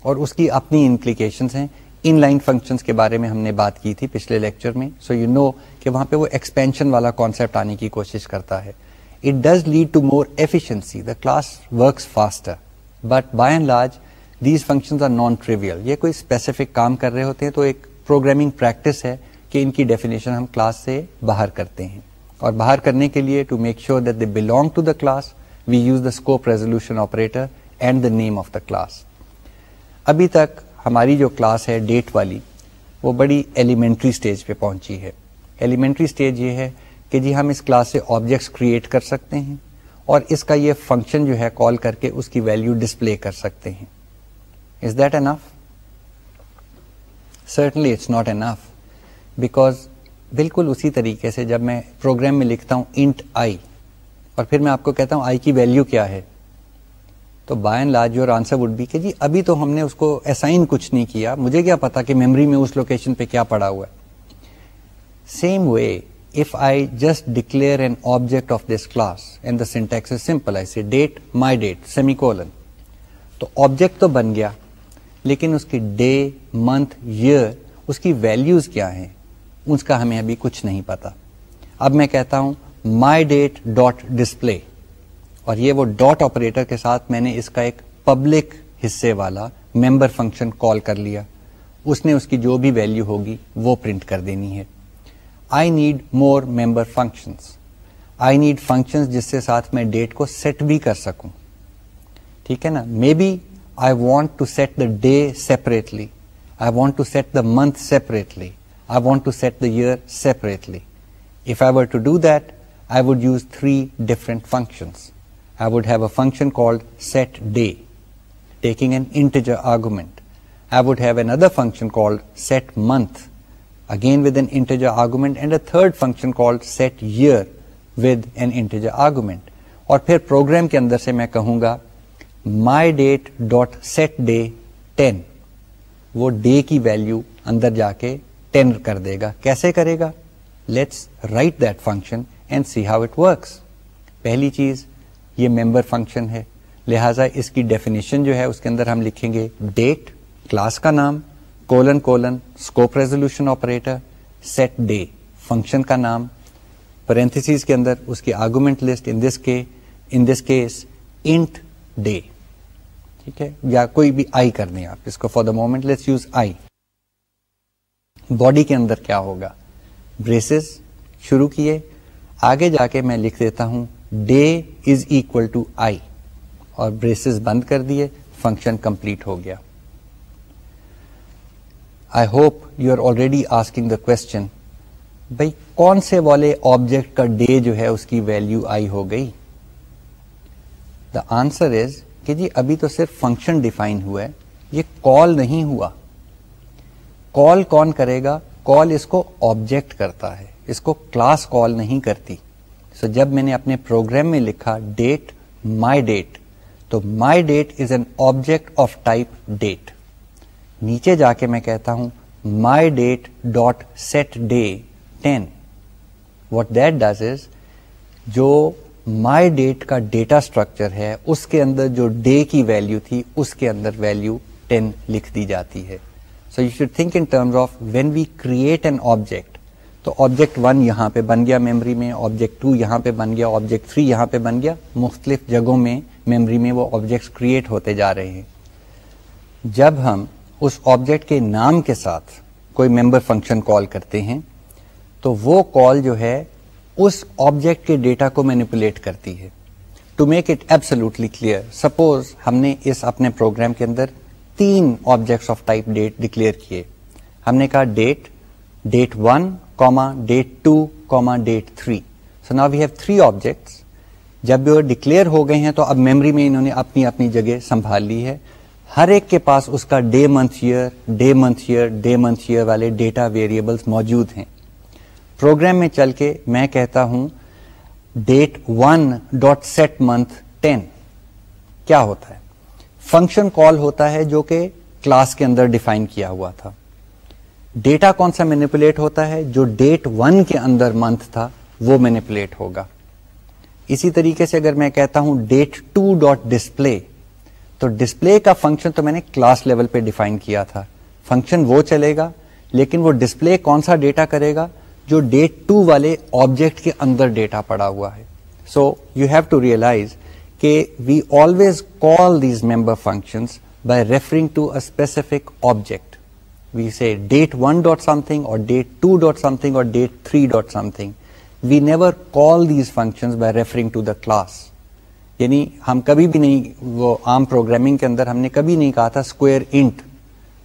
اور اس کی اپنی امپلیکیشنس ہیں۔ ان لائن فنکشنس کے بارے میں ہم نے بات کی تھی پچھلے لیکچر میں. سو یو نو کہ وہاں پہ وہ ایکسپینشن والا کانسیپٹ آنے کی کوشش کرتا ہے. It does lead to more efficiency the class works faster but by and large these function are non trivial یہ کوئی اسپیسیفک کام کر رہے ہوتے ہیں تو ایک پروگرامنگ پریکٹس ہے کہ ان کی ڈیفینیشن ہم کلاس سے باہر کرتے ہیں. اور باہر کرنے کے لیے to make sure that they belong to the class we use the scope resolution operator and the name of the class ابھی تک ہماری جو کلاس ہے ڈیٹ والی، وہ بڑی ایلیمنٹری اسٹیج پہ پہنچی ہے۔ ایلیمنٹری اسٹیج یہ ہے کہ جی ہم اس کلاس سے آبجیکٹس کریٹ کر سکتے ہیں اور اس کا یہ فنکشن جو ہے کال کر کے اس کی ویلو ڈسپلے کر سکتے ہیں۔ Is that enough certainly it's not enough because بالکل اسی طریقے سے جب میں پروگرام میں لکھتا ہوں انٹ آئی اور پھر میں آپ کو کہتا ہوں آئی کی ویلو کیا ہے تو by and large your answer would be کہ جی ابھی تو ہم نے اس کو اسائن کچھ نہیں کیا۔ مجھے کیا پتا کہ میموری میں اس لوکیشن پہ کیا پڑا ہوا ہے۔ Same way if I just declare an object of this class and the syntax simple I see date my date semicolon تو آبجیکٹ تو بن گیا، لیکن اس کی ڈے منتھ ایئر اس کی ویلوز کیا ہیں؟ اس کا ہمیں ابھی کچھ نہیں پتا۔ اب میں کہتا ہوں مائی ڈیٹ ڈاٹ ڈسپلے اور یہ وہ ڈاٹ آپریٹر کے ساتھ میں نے اس کا ایک پبلک حصے والا ممبر فنکشن کال کر لیا۔ اس نے اس کی جو بھی ویلو ہوگی وہ پرنٹ کر دینی ہے۔ I need more member function I need function جس سے ساتھ میں ڈیٹ کو سیٹ بھی کر سکوں۔ ٹھیک ہے نا؟ Maybe I want to set the day separately I want to set the month separately I want to set the year separately if I were to do that I would use three different functions I would have a function called setDay, taking an integer argument. I would have another function called setMonth, again with an integer argument, and a third function called setYear with an integer argument. اور پھر پروگرام کے اندر سے میں کہوں گا my date dot set day ten وہ ڈے کی ویلو اندر جا کے ٹین کر دے گا کیسے کرے گا let's write that function and see how it works پہلی چیز یہ ممبر فنکشن ہے۔ لہٰذا اس کی ڈیفینیشن جو ہے اس کے اندر ہم لکھیں گے ڈیٹ کلاس کا نام colon colon scope resolution operator set day function کا نام پرنتھس کے اندر اس کی آرگومنٹ لسٹ ان دس کے in this case int day ٹھیک ہے؟ یا کوئی بھی آئی کر دیں آپ اس کو۔ For the moment let's use I body کے اندر کیا ہوگا؟ بریسز شروع کیے۔ آگے جا کے میں لکھ دیتا ہوں day is equal to I اور بریسز بند کر دیے فنکشن کمپلیٹ ہو گیا۔ I hope you are already asking the question بھائی کون سے والے آبجیکٹ کا ڈے جو ہے اس کی ویلو آئی ہو گئی؟ دا آنسر از کہ جی ابھی تو صرف فنکشن ڈیفائن ہوا ہے، یہ کال نہیں ہوا۔ کال کون کرے گا؟ کال اس کو آبجیکٹ کرتا ہے، اس کو کلاس کال نہیں کرتی۔ سو so, جب میں نے اپنے پروگرام میں لکھا ڈیٹ مائی ڈیٹ تو my date is an object of type date نیچے جا کے میں کہتا ہوں my date dot set day ten what that does is جو مائی ڈیٹ کا ڈیٹا اسٹرکچر ہے اس کے اندر جو ڈے کی ویلو تھی اس کے اندر ویلو ٹین لکھ دی جاتی ہے. So you should think in terms of when we create an object تو آبجیکٹ ون یہاں پہ بن گیا میموری میں آبجیکٹ ٹو یہاں پہ بن گیا آبجیکٹ تھری یہاں پہ بن گیا۔ مختلف جگہوں میں میموری میں وہ آبجیکٹس کریٹ ہوتے جا رہے ہیں۔ جب ہم اس آبجیکٹ کے نام کے ساتھ کوئی ممبر فنکشن کال کرتے ہیں، تو وہ کال جو ہے اس آبجیکٹ کے ڈیٹا کو مینیپولیٹ کرتی ہے۔ To make it absolutely clear suppose ہم نے اس اپنے پروگرام کے اندر تین objects of type date declare کیے۔ ہم نے کہا date date one comma date two comma date three so نا وی ہیو تھری آبجیکٹس جب وہ ڈکلیئر ہو گئے ہیں تو اب میموری میں انہوں نے اپنی اپنی جگہ سنبھال لی ہے۔ ہر ایک کے پاس اس کا day month year day month year day month year والے ڈیٹا ویریبلس موجود ہیں۔ پروگرام میں چل کے میں کہتا ہوں date one dot set month ten کیا ہوتا ہے؟ فنکشن کال ہوتا ہے جو کہ کلاس کے اندر ڈیفائن کیا ہوا تھا۔ ڈیٹا کون سا مینیپولیٹ ہوتا ہے؟ جو ڈیٹ ون کے اندر منتھ تھا، وہ مینیپولیٹ ہوگا۔ اسی طریقے سے اگر میں کہتا ہوں ڈیٹ ٹو ڈاٹ ڈسپلے، تو ڈسپلے کا فنکشن تو میں نے کلاس لیول پہ ڈیفائن کیا تھا۔ فنکشن وہ چلے گا، لیکن وہ ڈسپلے کون سا ڈیٹا کرے گا؟ جو ڈیٹ ٹو والے آبجیکٹ کے اندر ڈیٹا پڑا ہوا ہے۔ So you have to realize کہ we always call these member function by referring to a specific object we see date one dot something اور date two dot something اور date three dot something we never call these function by referring to the class یعنی ہم کبھی بھی نہیں، وہ عام پروگرامنگ کے اندر ہم نے کبھی نہیں کہا تھا اسکوئر انٹ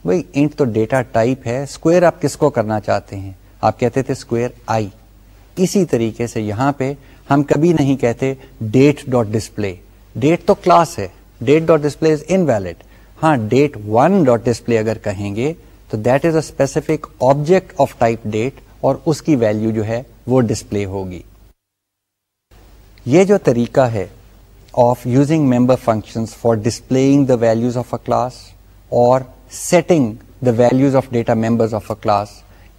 بھائی انٹ تو ڈیٹا ٹائپ ہے اسکوئر آپ کس کو کرنا چاہتے ہیں؟ آپ کہتے تھے اسکوئر آئی اسی طریقے سے یہاں پہ ہم کبھی نہیں کہتے ڈیٹ ڈاٹ ڈسپلے ڈیٹ تو کلاس ہے date dot display is invalid ہاں ڈیٹ ون ڈاٹ ڈسپلے اگر کہیں گے تو that is a specific object of type date اور اس کی ویلو جو ہے وہ ڈسپلے ہوگی۔ یہ جو طریقہ ہے of using member function for displaying the values of a class اور setting the values of data members of a class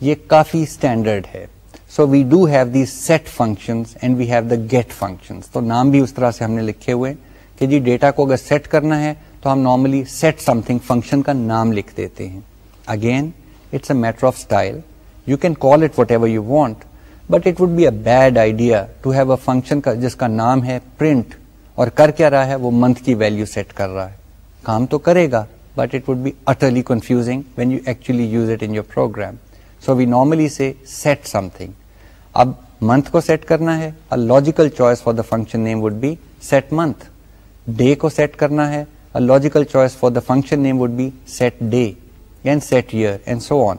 یہ کافی اسٹینڈرڈ ہے۔ So we do have the set function and we have the get function تو نام بھی اس طرح سے ہم نے لکھے ہوئے کہ جی ڈیٹا کو اگر سیٹ کرنا ہے تو ہم normally set something function کا نام لکھ دیتے ہیں۔ Again it's a matter of style you can call it whatever you want but it would be a bad idea to have a function کا جس کا نام ہے پرنٹ اور کر کیا رہا ہے وہ منتھ کی ویلو سیٹ کر رہا ہے کام تو کرے گا but it would be utterly confusing when you actually use it in your program so we normally say set something اب منتھ کو سیٹ کرنا ہے logical choice for the function name would be set month day کو سیٹ کرنا ہے logical choice for the function name would be set day and set year and so on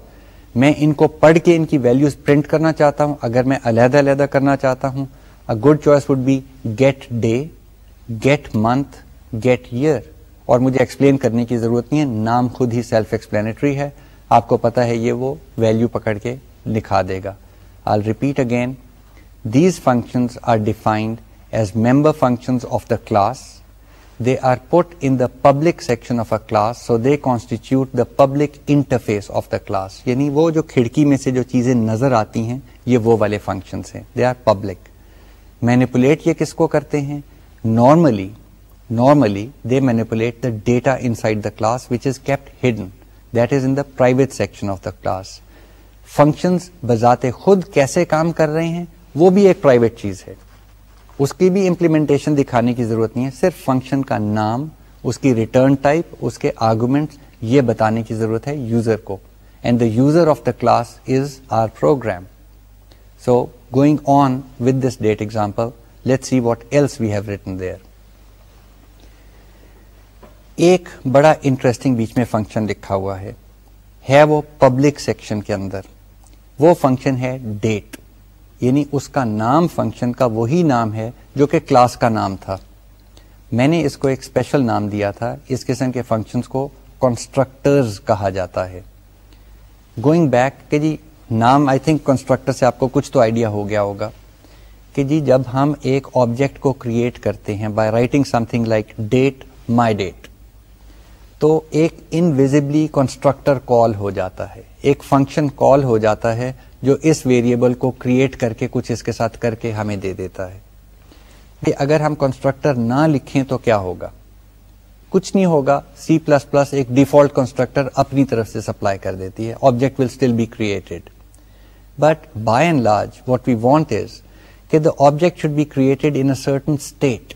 میں ان کو پڑھ کے ان کی ویلوز پرنٹ کرنا چاہتا ہوں. اگر میں علیحدہ علیحدہ کرنا چاہتا ہوں good choice would be get day get month get year اور مجھے ایکسپلین کرنے کی ضرورت نہیں ہے. نام خود ہی سیلف ایکسپلینٹری ہے. آپ کو پتا ہے یہ وہ ویلو پکڑ کے لکھا دے گا. I'll repeat again these function are defined as member function of the class they are put in the public section of a class so they constitute the public interface of the class یعنی وہ جو کھڑکی میں سے جو چیزیں نظر آتی ہیں، یہ وہ والے فنکشنس ہیں. دے آر پبلک مینیپولیٹ یہ کس کو کرتے ہیں؟ Normally normally they manipulate the data inside the class which is kept hidden that is in the private section of the class function بذات خود کیسے کام کر رہے ہیں؟ وہ بھی ایک پرائیویٹ چیز ہے۔ اس کی بھی امپلیمنٹیشن دکھانے کی ضرورت نہیں ہے، صرف فنکشن کا نام، اس کی ریٹرن ٹائپ اس کے آرگومنٹ یہ بتانے کی ضرورت ہے یوزر کو۔ And the user of the class is our program so going on with this date example let see what else we have written there ایک بڑا انٹرسٹنگ بیچ میں فنکشن لکھا ہوا ہے۔ ہے وہ پبلک سیکشن کے اندر۔ وہ فنکشن ہے ڈیٹ یعنی اس کا نام فنکشن کا وہی نام ہے جو کہ کلاس کا نام تھا۔ میں نے اس کو ایک اسپیشل نام دیا تھا۔ اس قسم کے فنکشنز کو کنسٹرکٹرز کہا جاتا ہے۔ گوئنگ بیک کہ جی نام آئی تھنک کنسٹرکٹر سے آپ کو کچھ تو آئیڈیا ہو گیا ہوگا۔ کہ جی جب ہم ایک آبجیکٹ کو کریٹ کرتے ہیں by writing something like date my date تو ایک انویزبلی کنسٹرکٹر کال ہو جاتا ہے۔ ایک فنکشن کال ہو جاتا ہے جو اس ویریبل کو کریٹ کر کے کچھ اس کے ساتھ کر کے ہمیں دے دیتا ہے۔ کہ اگر ہم کنسٹرکٹر نہ لکھیں تو کیا ہوگا؟ کچھ نہیں ہوگا۔ سی پلس پلس ایک ڈیفالٹ کنسٹرکٹر اپنی طرف سے سپلائی کر دیتی ہے۔ Object will still be created but by and large what we want is کہ the object should be created in a certain state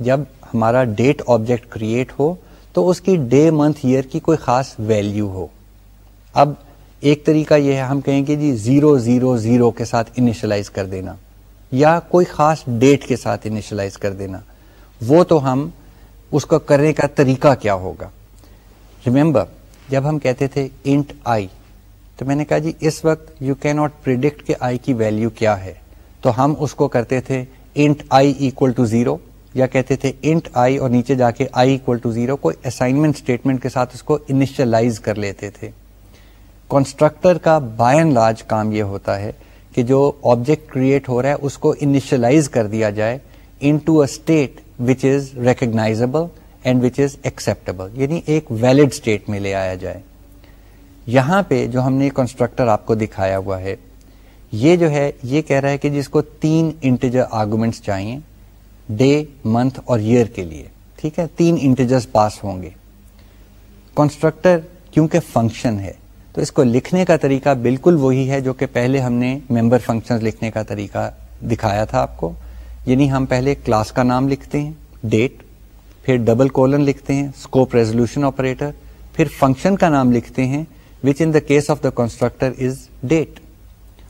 جب ہمارا ڈیٹ آبجیکٹ کریٹ ہو تو اس کی ڈے منتھ ایئر کی کوئی خاص ویلو ہو۔ اب ایک طریقہ یہ ہے، ہم کہیں کہ جی زیرو زیرو زیرو کے ساتھ انیشلائز کر دینا، یا کوئی خاص ڈیٹ کے ساتھ انیشلائز کر دینا۔ وہ تو ہم، اس کو کرنے کا طریقہ کیا ہوگا؟ ریمبر جب ہم کہتے تھے انٹ آئی تو میں نے کہا جی اس وقت یو کی ناٹ پرڈکٹ کہ آئی کی ویلو کیا ہے۔ تو ہم اس کو کرتے تھے int I equal to zero یا کہتے تھے انٹ آئی اور نیچے جا کے آئی اکول ٹو زیرو کو اسائنمنٹ اسٹیٹمنٹ کے ساتھ اس کو انیشلائز کر لیتے تھے۔ کنسٹرکٹر کا بائی اینڈ لارج کام یہ ہوتا ہے کہ جو آبجیکٹ کریٹ ہو رہا ہے، اس کو انیشلائز کر دیا جائے into a state which is recognizable and which is acceptable یعنی ایک ویلڈ اسٹیٹ میں لے آیا جائے۔ یہاں پہ جو ہم نے کنسٹرکٹر آپ کو دکھایا ہوا ہے، یہ جو ہے، یہ کہہ رہا ہے کہ جس کو تین انٹیجر آرگومنٹس چاہیے ڈے منتھ اور ایئر کے لیے۔ ٹھیک ہے؟ تین انٹیجرز پاس ہوں گے۔ کنسٹرکٹر کیونکہ فنکشن ہے تو اس کو لکھنے کا طریقہ بالکل وہی ہے جو کہ پہلے ہم نے ممبر فنکشن لکھنے کا طریقہ دکھایا تھا آپ کو۔ یعنی ہم پہلے کلاس کا نام لکھتے ہیں، ڈیٹ، پھر ڈبل کولن لکھتے ہیں اسکوپ ریزولوشن آپریٹر، پھر فنکشن کا نام لکھتے ہیں which in the case of the constructor is date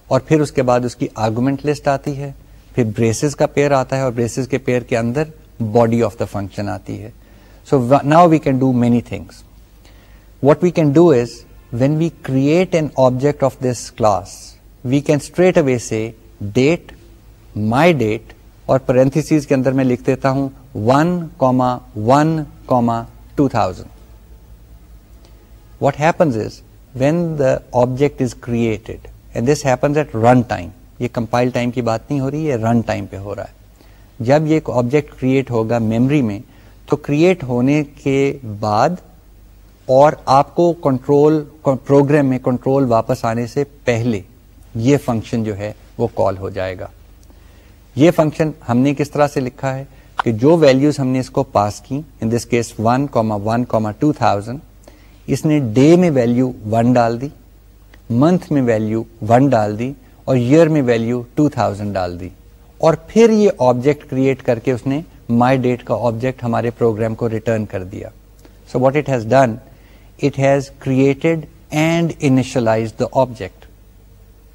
اور پھر اس کے بعد اس کی آرگومنٹ لسٹ آتی ہے، پھر بریسز کا پیئر آتا ہے اور بریسز کے پیئر کے اندر باڈی آف دا فنکشن آتی ہے۔ So now we can do many things what we can do is when we create an object of this class we can straight away say date my date اور پرنتھس کے اندر میں لکھ دیتا ہوں one comma one comma two thousand what happens is when the object is created and this happens at run time یہ کمپائل ٹائم کی بات نہیں ہو رہی، یہ رن ٹائم پہ ہو رہا ہے. جب یہ آبجیکٹ کریٹ ہوگا میمری میں، تو کریٹ ہونے کے بعد اور آپ کو کنٹرول پروگرام میں کنٹرول واپس آنے سے پہلے یہ فنکشن جو ہے وہ کال ہو جائے گا۔ یہ فنکشن ہم نے کس طرح سے لکھا ہے کہ جو ویلوز ہم نے اس کو پاس کی in this case one comma one comma two thousand اس نے ڈے میں ویلو ون ڈال دی منتھ میں ویلو ون ڈال دی اور ایئر میں ویلو ٹو تھاؤزینڈ ڈال دی۔ اور پھر یہ آبجیکٹ کریٹ کر کے اس نے مائی ڈیٹ کا آبجیکٹ ہمارے پروگرام کو ریٹرن کر دیا۔ So what it has done it has created and initialize the object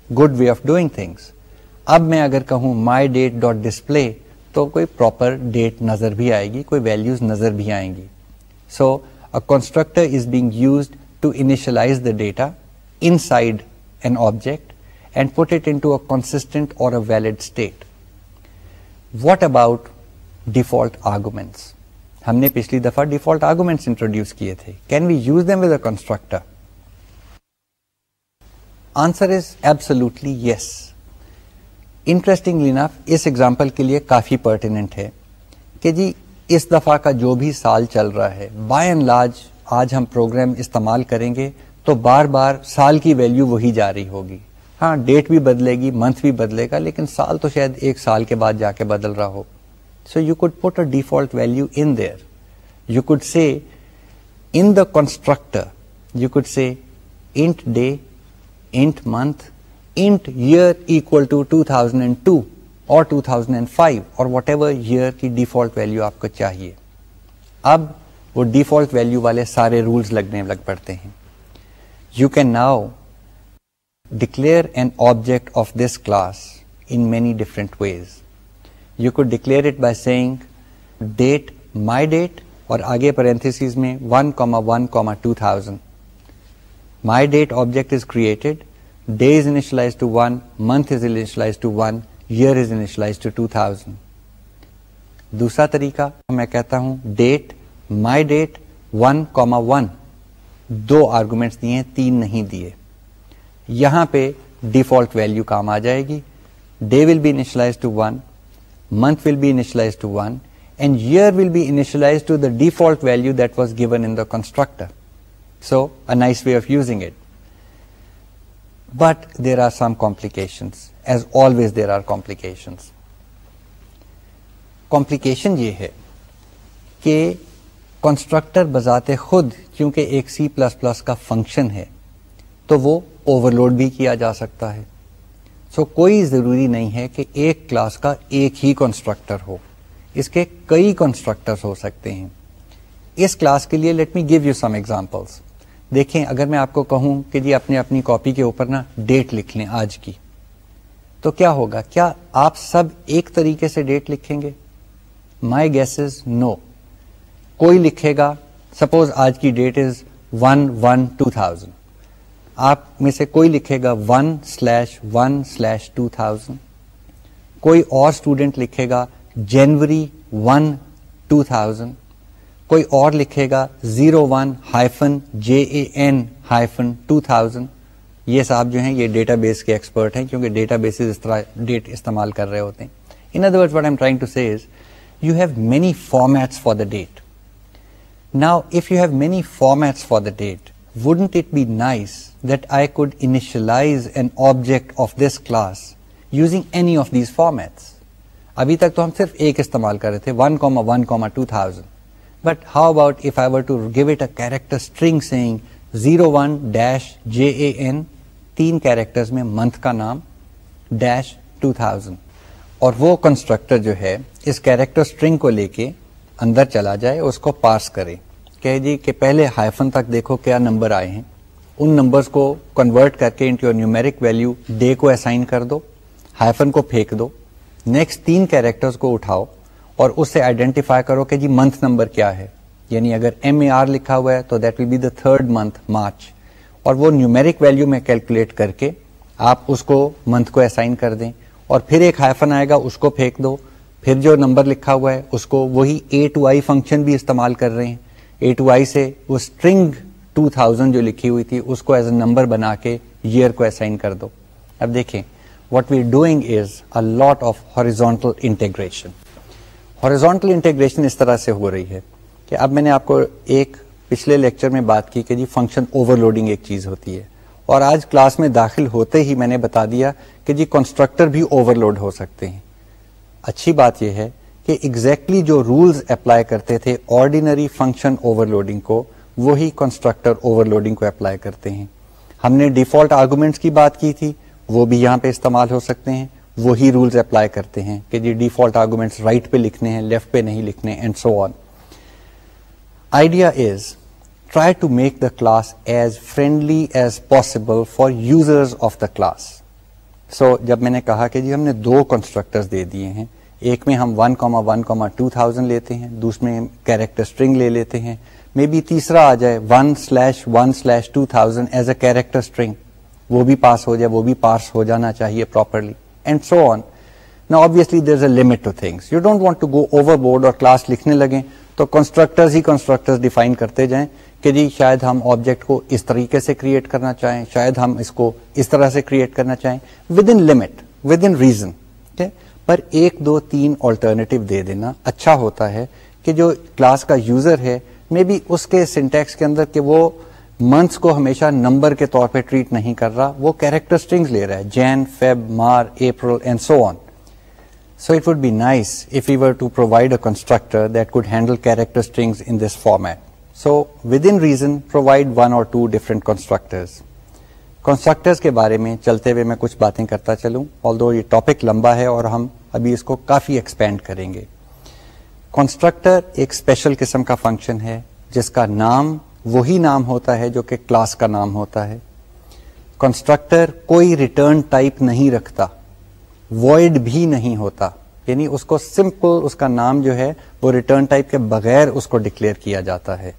good way of doing things اب میں اگر کہوں مائی ڈیٹ ڈاٹ ڈسپلے تو کوئی پراپر ڈیٹ نظر بھی آئے گی، کوئی ویلوز نظر بھی آئیں گی. So a constructor is being used to initialize the data inside an object and put it in consistent اور valid state what about default arguments ہم نے پچھلی دفعہ ڈیفالٹ آرگومینٹس انٹروڈیوس کیے تھے۔ Can we use them with a constructor answer is absolutely yes interesting لینف اس ایگزامپل کے لیے کافی پرٹیننٹ ہے کہ جی اس دفعہ کا جو بھی سال چل رہا ہے بائی اینڈ لارج آج ہم پروگرام استعمال کریں گے تو بار بار سال کی ویلیو وہی جا رہی ہوگی۔ ہاں ڈیٹ بھی بدلے گی منتھ بھی بدلے گا، لیکن سال تو شاید ایک سال کے بعد جا کے بدل رہا ہو۔ So you could put a default value in there you could say in the constructor you could say int day int month int year equal to two thousand and two اور ٹو تھاؤزینڈ اینڈ فائیو اور وٹ ایور ایئر کی ڈیفالٹ ویلو آپ کو چاہیے اب وہ ڈیفالٹ ویلو والے سارے رولس لگنے لگ پڑتے ہیں you can now declare an object of this class in many different ways you could declare it by saying date my date اور آگے پرنتھس میں one comma one comma two thousand my date object is created day is initialize to one month is initialize to one year is initialize to two thousand دوسرا طریقہ میں کہتا ہوں date my date one comma one do arguments دیے تین نہیں دیے یہاں پہ ڈیفالٹ ویلو کام آ جائے گی day will be initialize to one month will be initialize to one and year will be initialize to the default value that was given in the constructor so a nice way of using it but there are some complication as always there are complication complication یہ ہے کہ کنسٹرکٹر بذات خود کیونکہ ایک سی پلس پلس کا فنکشن ہے تو وہ اوور لوڈ بھی کیا جا سکتا ہے سو so, کوئی ضروری نہیں ہے کہ ایک کلاس کا ایک ہی کنسٹرکٹر ہو۔ اس کے کئی کنسٹرکٹر ہو سکتے ہیں۔ اس کلاس کے لیے let me give you some examples دیکھیں اگر میں آپ کو کہوں کہ جی اپنے اپنی کاپی کے اوپر نا ڈیٹ لکھ لیں آج کی تو کیا ہوگا؟ کیا آپ سب ایک طریقے سے ڈیٹ لکھیں گے؟ مائی گیس از نو کوئی لکھے گا سپوز آج کی date is one one two thousand آپ میں سے کوئی لکھے گا one slash one slash two thousand کوئی اور اسٹوڈینٹ لکھے گا جنوری ون ٹو تھاؤزینڈ کوئی اور لکھے گا zero one hyphen J A N hyphen two thousand یہ صاحب جو ہیں یہ ڈیٹا بیس کے ایکسپرٹ ہیں کیونکہ ڈیٹا بیس اس طرح ڈیٹ استعمال کر رہے ہوتے ہیں۔ In other word I'm trying to says you have many formats for the date now if you have many formats for the date wouldn't it be nice that I could initialize an object of this class using any of these formats ابھی تک تو ہم صرف ایک استعمال کر رہے تھے one comma one comma two thousand but how about if I were to give it a character string saying zero one dash J A N تین کیریکٹرز میں منتھ کا نام ڈیش ٹو تھاؤزینڈ اور وہ کنسٹرکٹر جو ہے، اس کیریکٹر اسٹرنگ کو لے کے اندر چلا جائے، اس کو پاس کرے۔ کہ جی کہ پہلے ہائفن تک دیکھو کیا نمبر آئے ہیں۔ ان نمبرز کو کنورٹ کر کے انٹو نیومیرک ویلو ڈے کو اسائن کر دو ہائفن کو پھینک دو۔ نیکسٹ تین کیریکٹرز کو اٹھاؤ اور اس سے آئیڈینٹیفائی کرو کہ جی منتھ نمبر کیا ہے۔ یعنی اگر ایم اے آر لکھا ہوا ہے تو that will be the third month March اور وہ نیومیرک ویلو میں کیلکولیٹ کر کے آپ اس کو منتھ کو اسائن کر دیں۔ اور پھر ایک ہائفن آئے گا، اس کو پھینک دو۔ پھر جو نمبر لکھا ہوا ہے، اس کو وہی اے ٹو آئی فنکشن بھی استعمال کر رہے ہیں۔ اے ٹو آئی سے وہ اسٹرنگ ٹو تھاؤزینڈ جو لکھی ہوئی تھی، اس کو ایز اے نمبر بنا کے ایئر کو اسائن کر دو۔ اب دیکھیں what we doing is a lot of horizontal integration horizontal integration اس طرح سے ہو رہی ہے کہ اب میں نے آپ کو ایک پچھلے لیکچر میں بات کی کہ جی فنکشن اوور لوڈنگ ایک چیز ہوتی ہے۔ اور آج کلاس میں داخل ہوتے ہی میں نے بتا دیا کہ جی کنسٹرکٹر بھی اوور لوڈ ہو سکتے ہیں۔ اچھی بات یہ ہے کہ ایگزیکٹلی exactly جو رولز اپلائی کرتے تھے آرڈینری فنکشن اوور لوڈنگ کو، وہی کنسٹرکٹر اوور لوڈنگ کو اپلائی کرتے ہیں۔ ہم نے ڈیفالٹ آرگومنٹس کی بات کی تھی، وہ بھی یہاں پہ استعمال ہو سکتے ہیں۔ وہی رولز اپلائی کرتے ہیں کہ جی ڈیفالٹ آرگومنٹس رائٹ پہ لکھنے ہیں لیفٹ پہ نہیں لکھنے and so on idea is try to make the class as friendly as possible for users of the class so جب میں نے کہا کہ جی ہم نے دو کنسٹرکٹر دے دیے ہیں ایک میں ہم one comma one comma two thousand لیتے ہیں، دوسرے میں کیریکٹر اسٹرنگ لے لیتے ہیں۔ مے بی تیسرا آ جائے one slash one slash two thousand as a character string وہ بھی پاس ہو جائے، وہ بھی پاس ہو جانا چاہیے پراپرلی اینڈ سو آن نا obviously there is a limit to things you don't want to go overboard اور کلاس لکھنے لگیں تو کنسٹرکٹرز ہی کنسٹرکٹر ڈیفائن کرتے جائیں کہ جی شاید ہم آبجیکٹ کو اس طریقے سے کریٹ کرنا چاہیں، شاید ہم اس کو اس طرح سے کریٹ کرنا چاہیں۔ Within limit within reason ٹھیک پر ایک دو تین آلٹرنیٹو دے دینا اچھا ہوتا ہے کہ جو کلاس کا یوزر ہے مے بی اس کے سنٹیکس کے اندر کہ وہ منتھس کو ہمیشہ نمبر کے طور پہ ٹریٹ نہیں کر رہا وہ کیریکٹر اسٹرنگز لے رہا ہے Jan Feb Mar April and so on So it would be nice if we were to provide a constructor that could handle character strings in this format. So within reason, provide one or two different constructors. Constructors کے بارے میں چلتے ہوئے میں کچھ باتیں کرتا چلوں آل دو یہ ٹاپک لمبا ہے اور ہم ابھی اس کو کافی ایکسپینڈ کریں گے۔ کنسٹرکٹر ایک اسپیشل قسم کا فنکشن ہے، جس کا نام وہی نام ہوتا ہے جو کہ کلاس کا نام ہوتا ہے۔ کنسٹرکٹر کوئی ریٹرن ٹائپ نہیں رکھتا وائڈ بھی نہیں ہوتا۔ یعنی اس کو سمپل اس کا نام جو ہے، وہ ریٹرن ٹائپ کے بغیر اس کو ڈکلیئر کیا جاتا ہے۔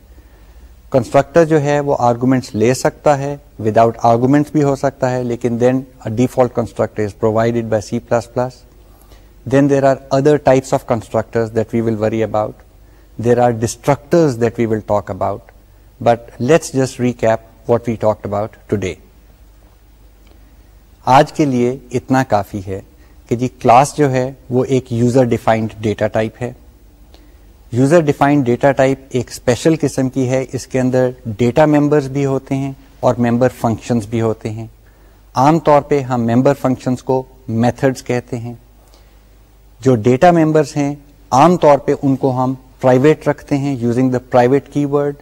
کنسٹرکٹر جو ہے، وہ آرگومنٹس لے سکتا ہے وداؤٹ آرگومنٹس بھی ہو سکتا ہے، لیکن then default constructor is provided by C plus plus then there are other types of constructor that we will worry about there are destructor that we will talk about but let's just recap what we talk about today آج کے لیے اتنا کافی ہے کہ جی کلاس جو ہے وہ ایک یوزر ڈیفائنڈ ڈیٹا ٹائپ ہے۔ یوزر ڈیفائنڈ ڈیٹا ٹائپ ایک اسپیشل قسم کی ہے۔ اس کے اندر ڈیٹا ممبرز بھی ہوتے ہیں اور ممبر فنکشنز بھی ہوتے ہیں۔ عام طور پہ ہم ممبر فنکشنز کو میتھڈز کہتے ہیں۔ جو ڈیٹا ممبرس ہیں، عام طور پہ ان کو ہم پرائیویٹ رکھتے ہیں using the private keyword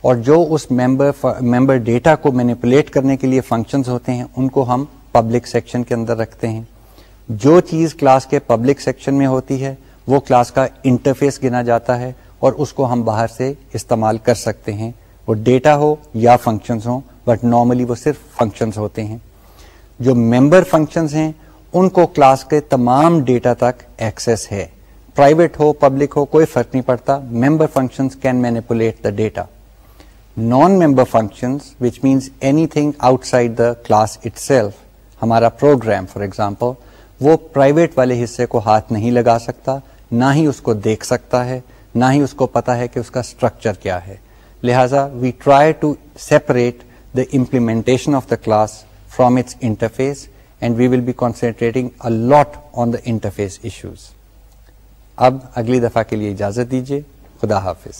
اور جو اس ممبر ممبر ڈیٹا کو مینیپولیٹ کرنے کے لیے فنکشنز ہوتے ہیں، ان کو ہم پبلک سیکشن کے اندر رکھتے ہیں۔ جو چیز کلاس کے پبلک سیکشن میں ہوتی ہے، وہ کلاس کا انٹرفیس گنا جاتا ہے اور اس کو ہم باہر سے استعمال کر سکتے ہیں۔ وہ ڈیٹا ہو یا فنکشنز ہوں بٹ نارملی وہ صرف فنکشنز ہوتے ہیں۔ جو ممبر فنکشنز ہیں ان کو کلاس کے تمام ڈیٹا تک ایکسس ہے۔ پرائیویٹ ہو، پبلک ہو، کوئی فرق نہیں پڑتا۔ Member function can manipulate the data. Non member functions which means anything outside the class itself ہمارا پروگرام فار ایگزامپل وہ پرائیویٹ والے حصے کو ہاتھ نہیں لگا سکتا، نہ ہی اس کو دیکھ سکتا ہے، نہ ہی اس کو پتا ہے کہ اس کا اسٹرکچر کیا ہے۔ لہذا we try to separate the implementation of the class from its interface and we will be concentrating lot on the interface issues اب اگلی دفعہ کے لیے اجازت دیجیے خدا حافظ.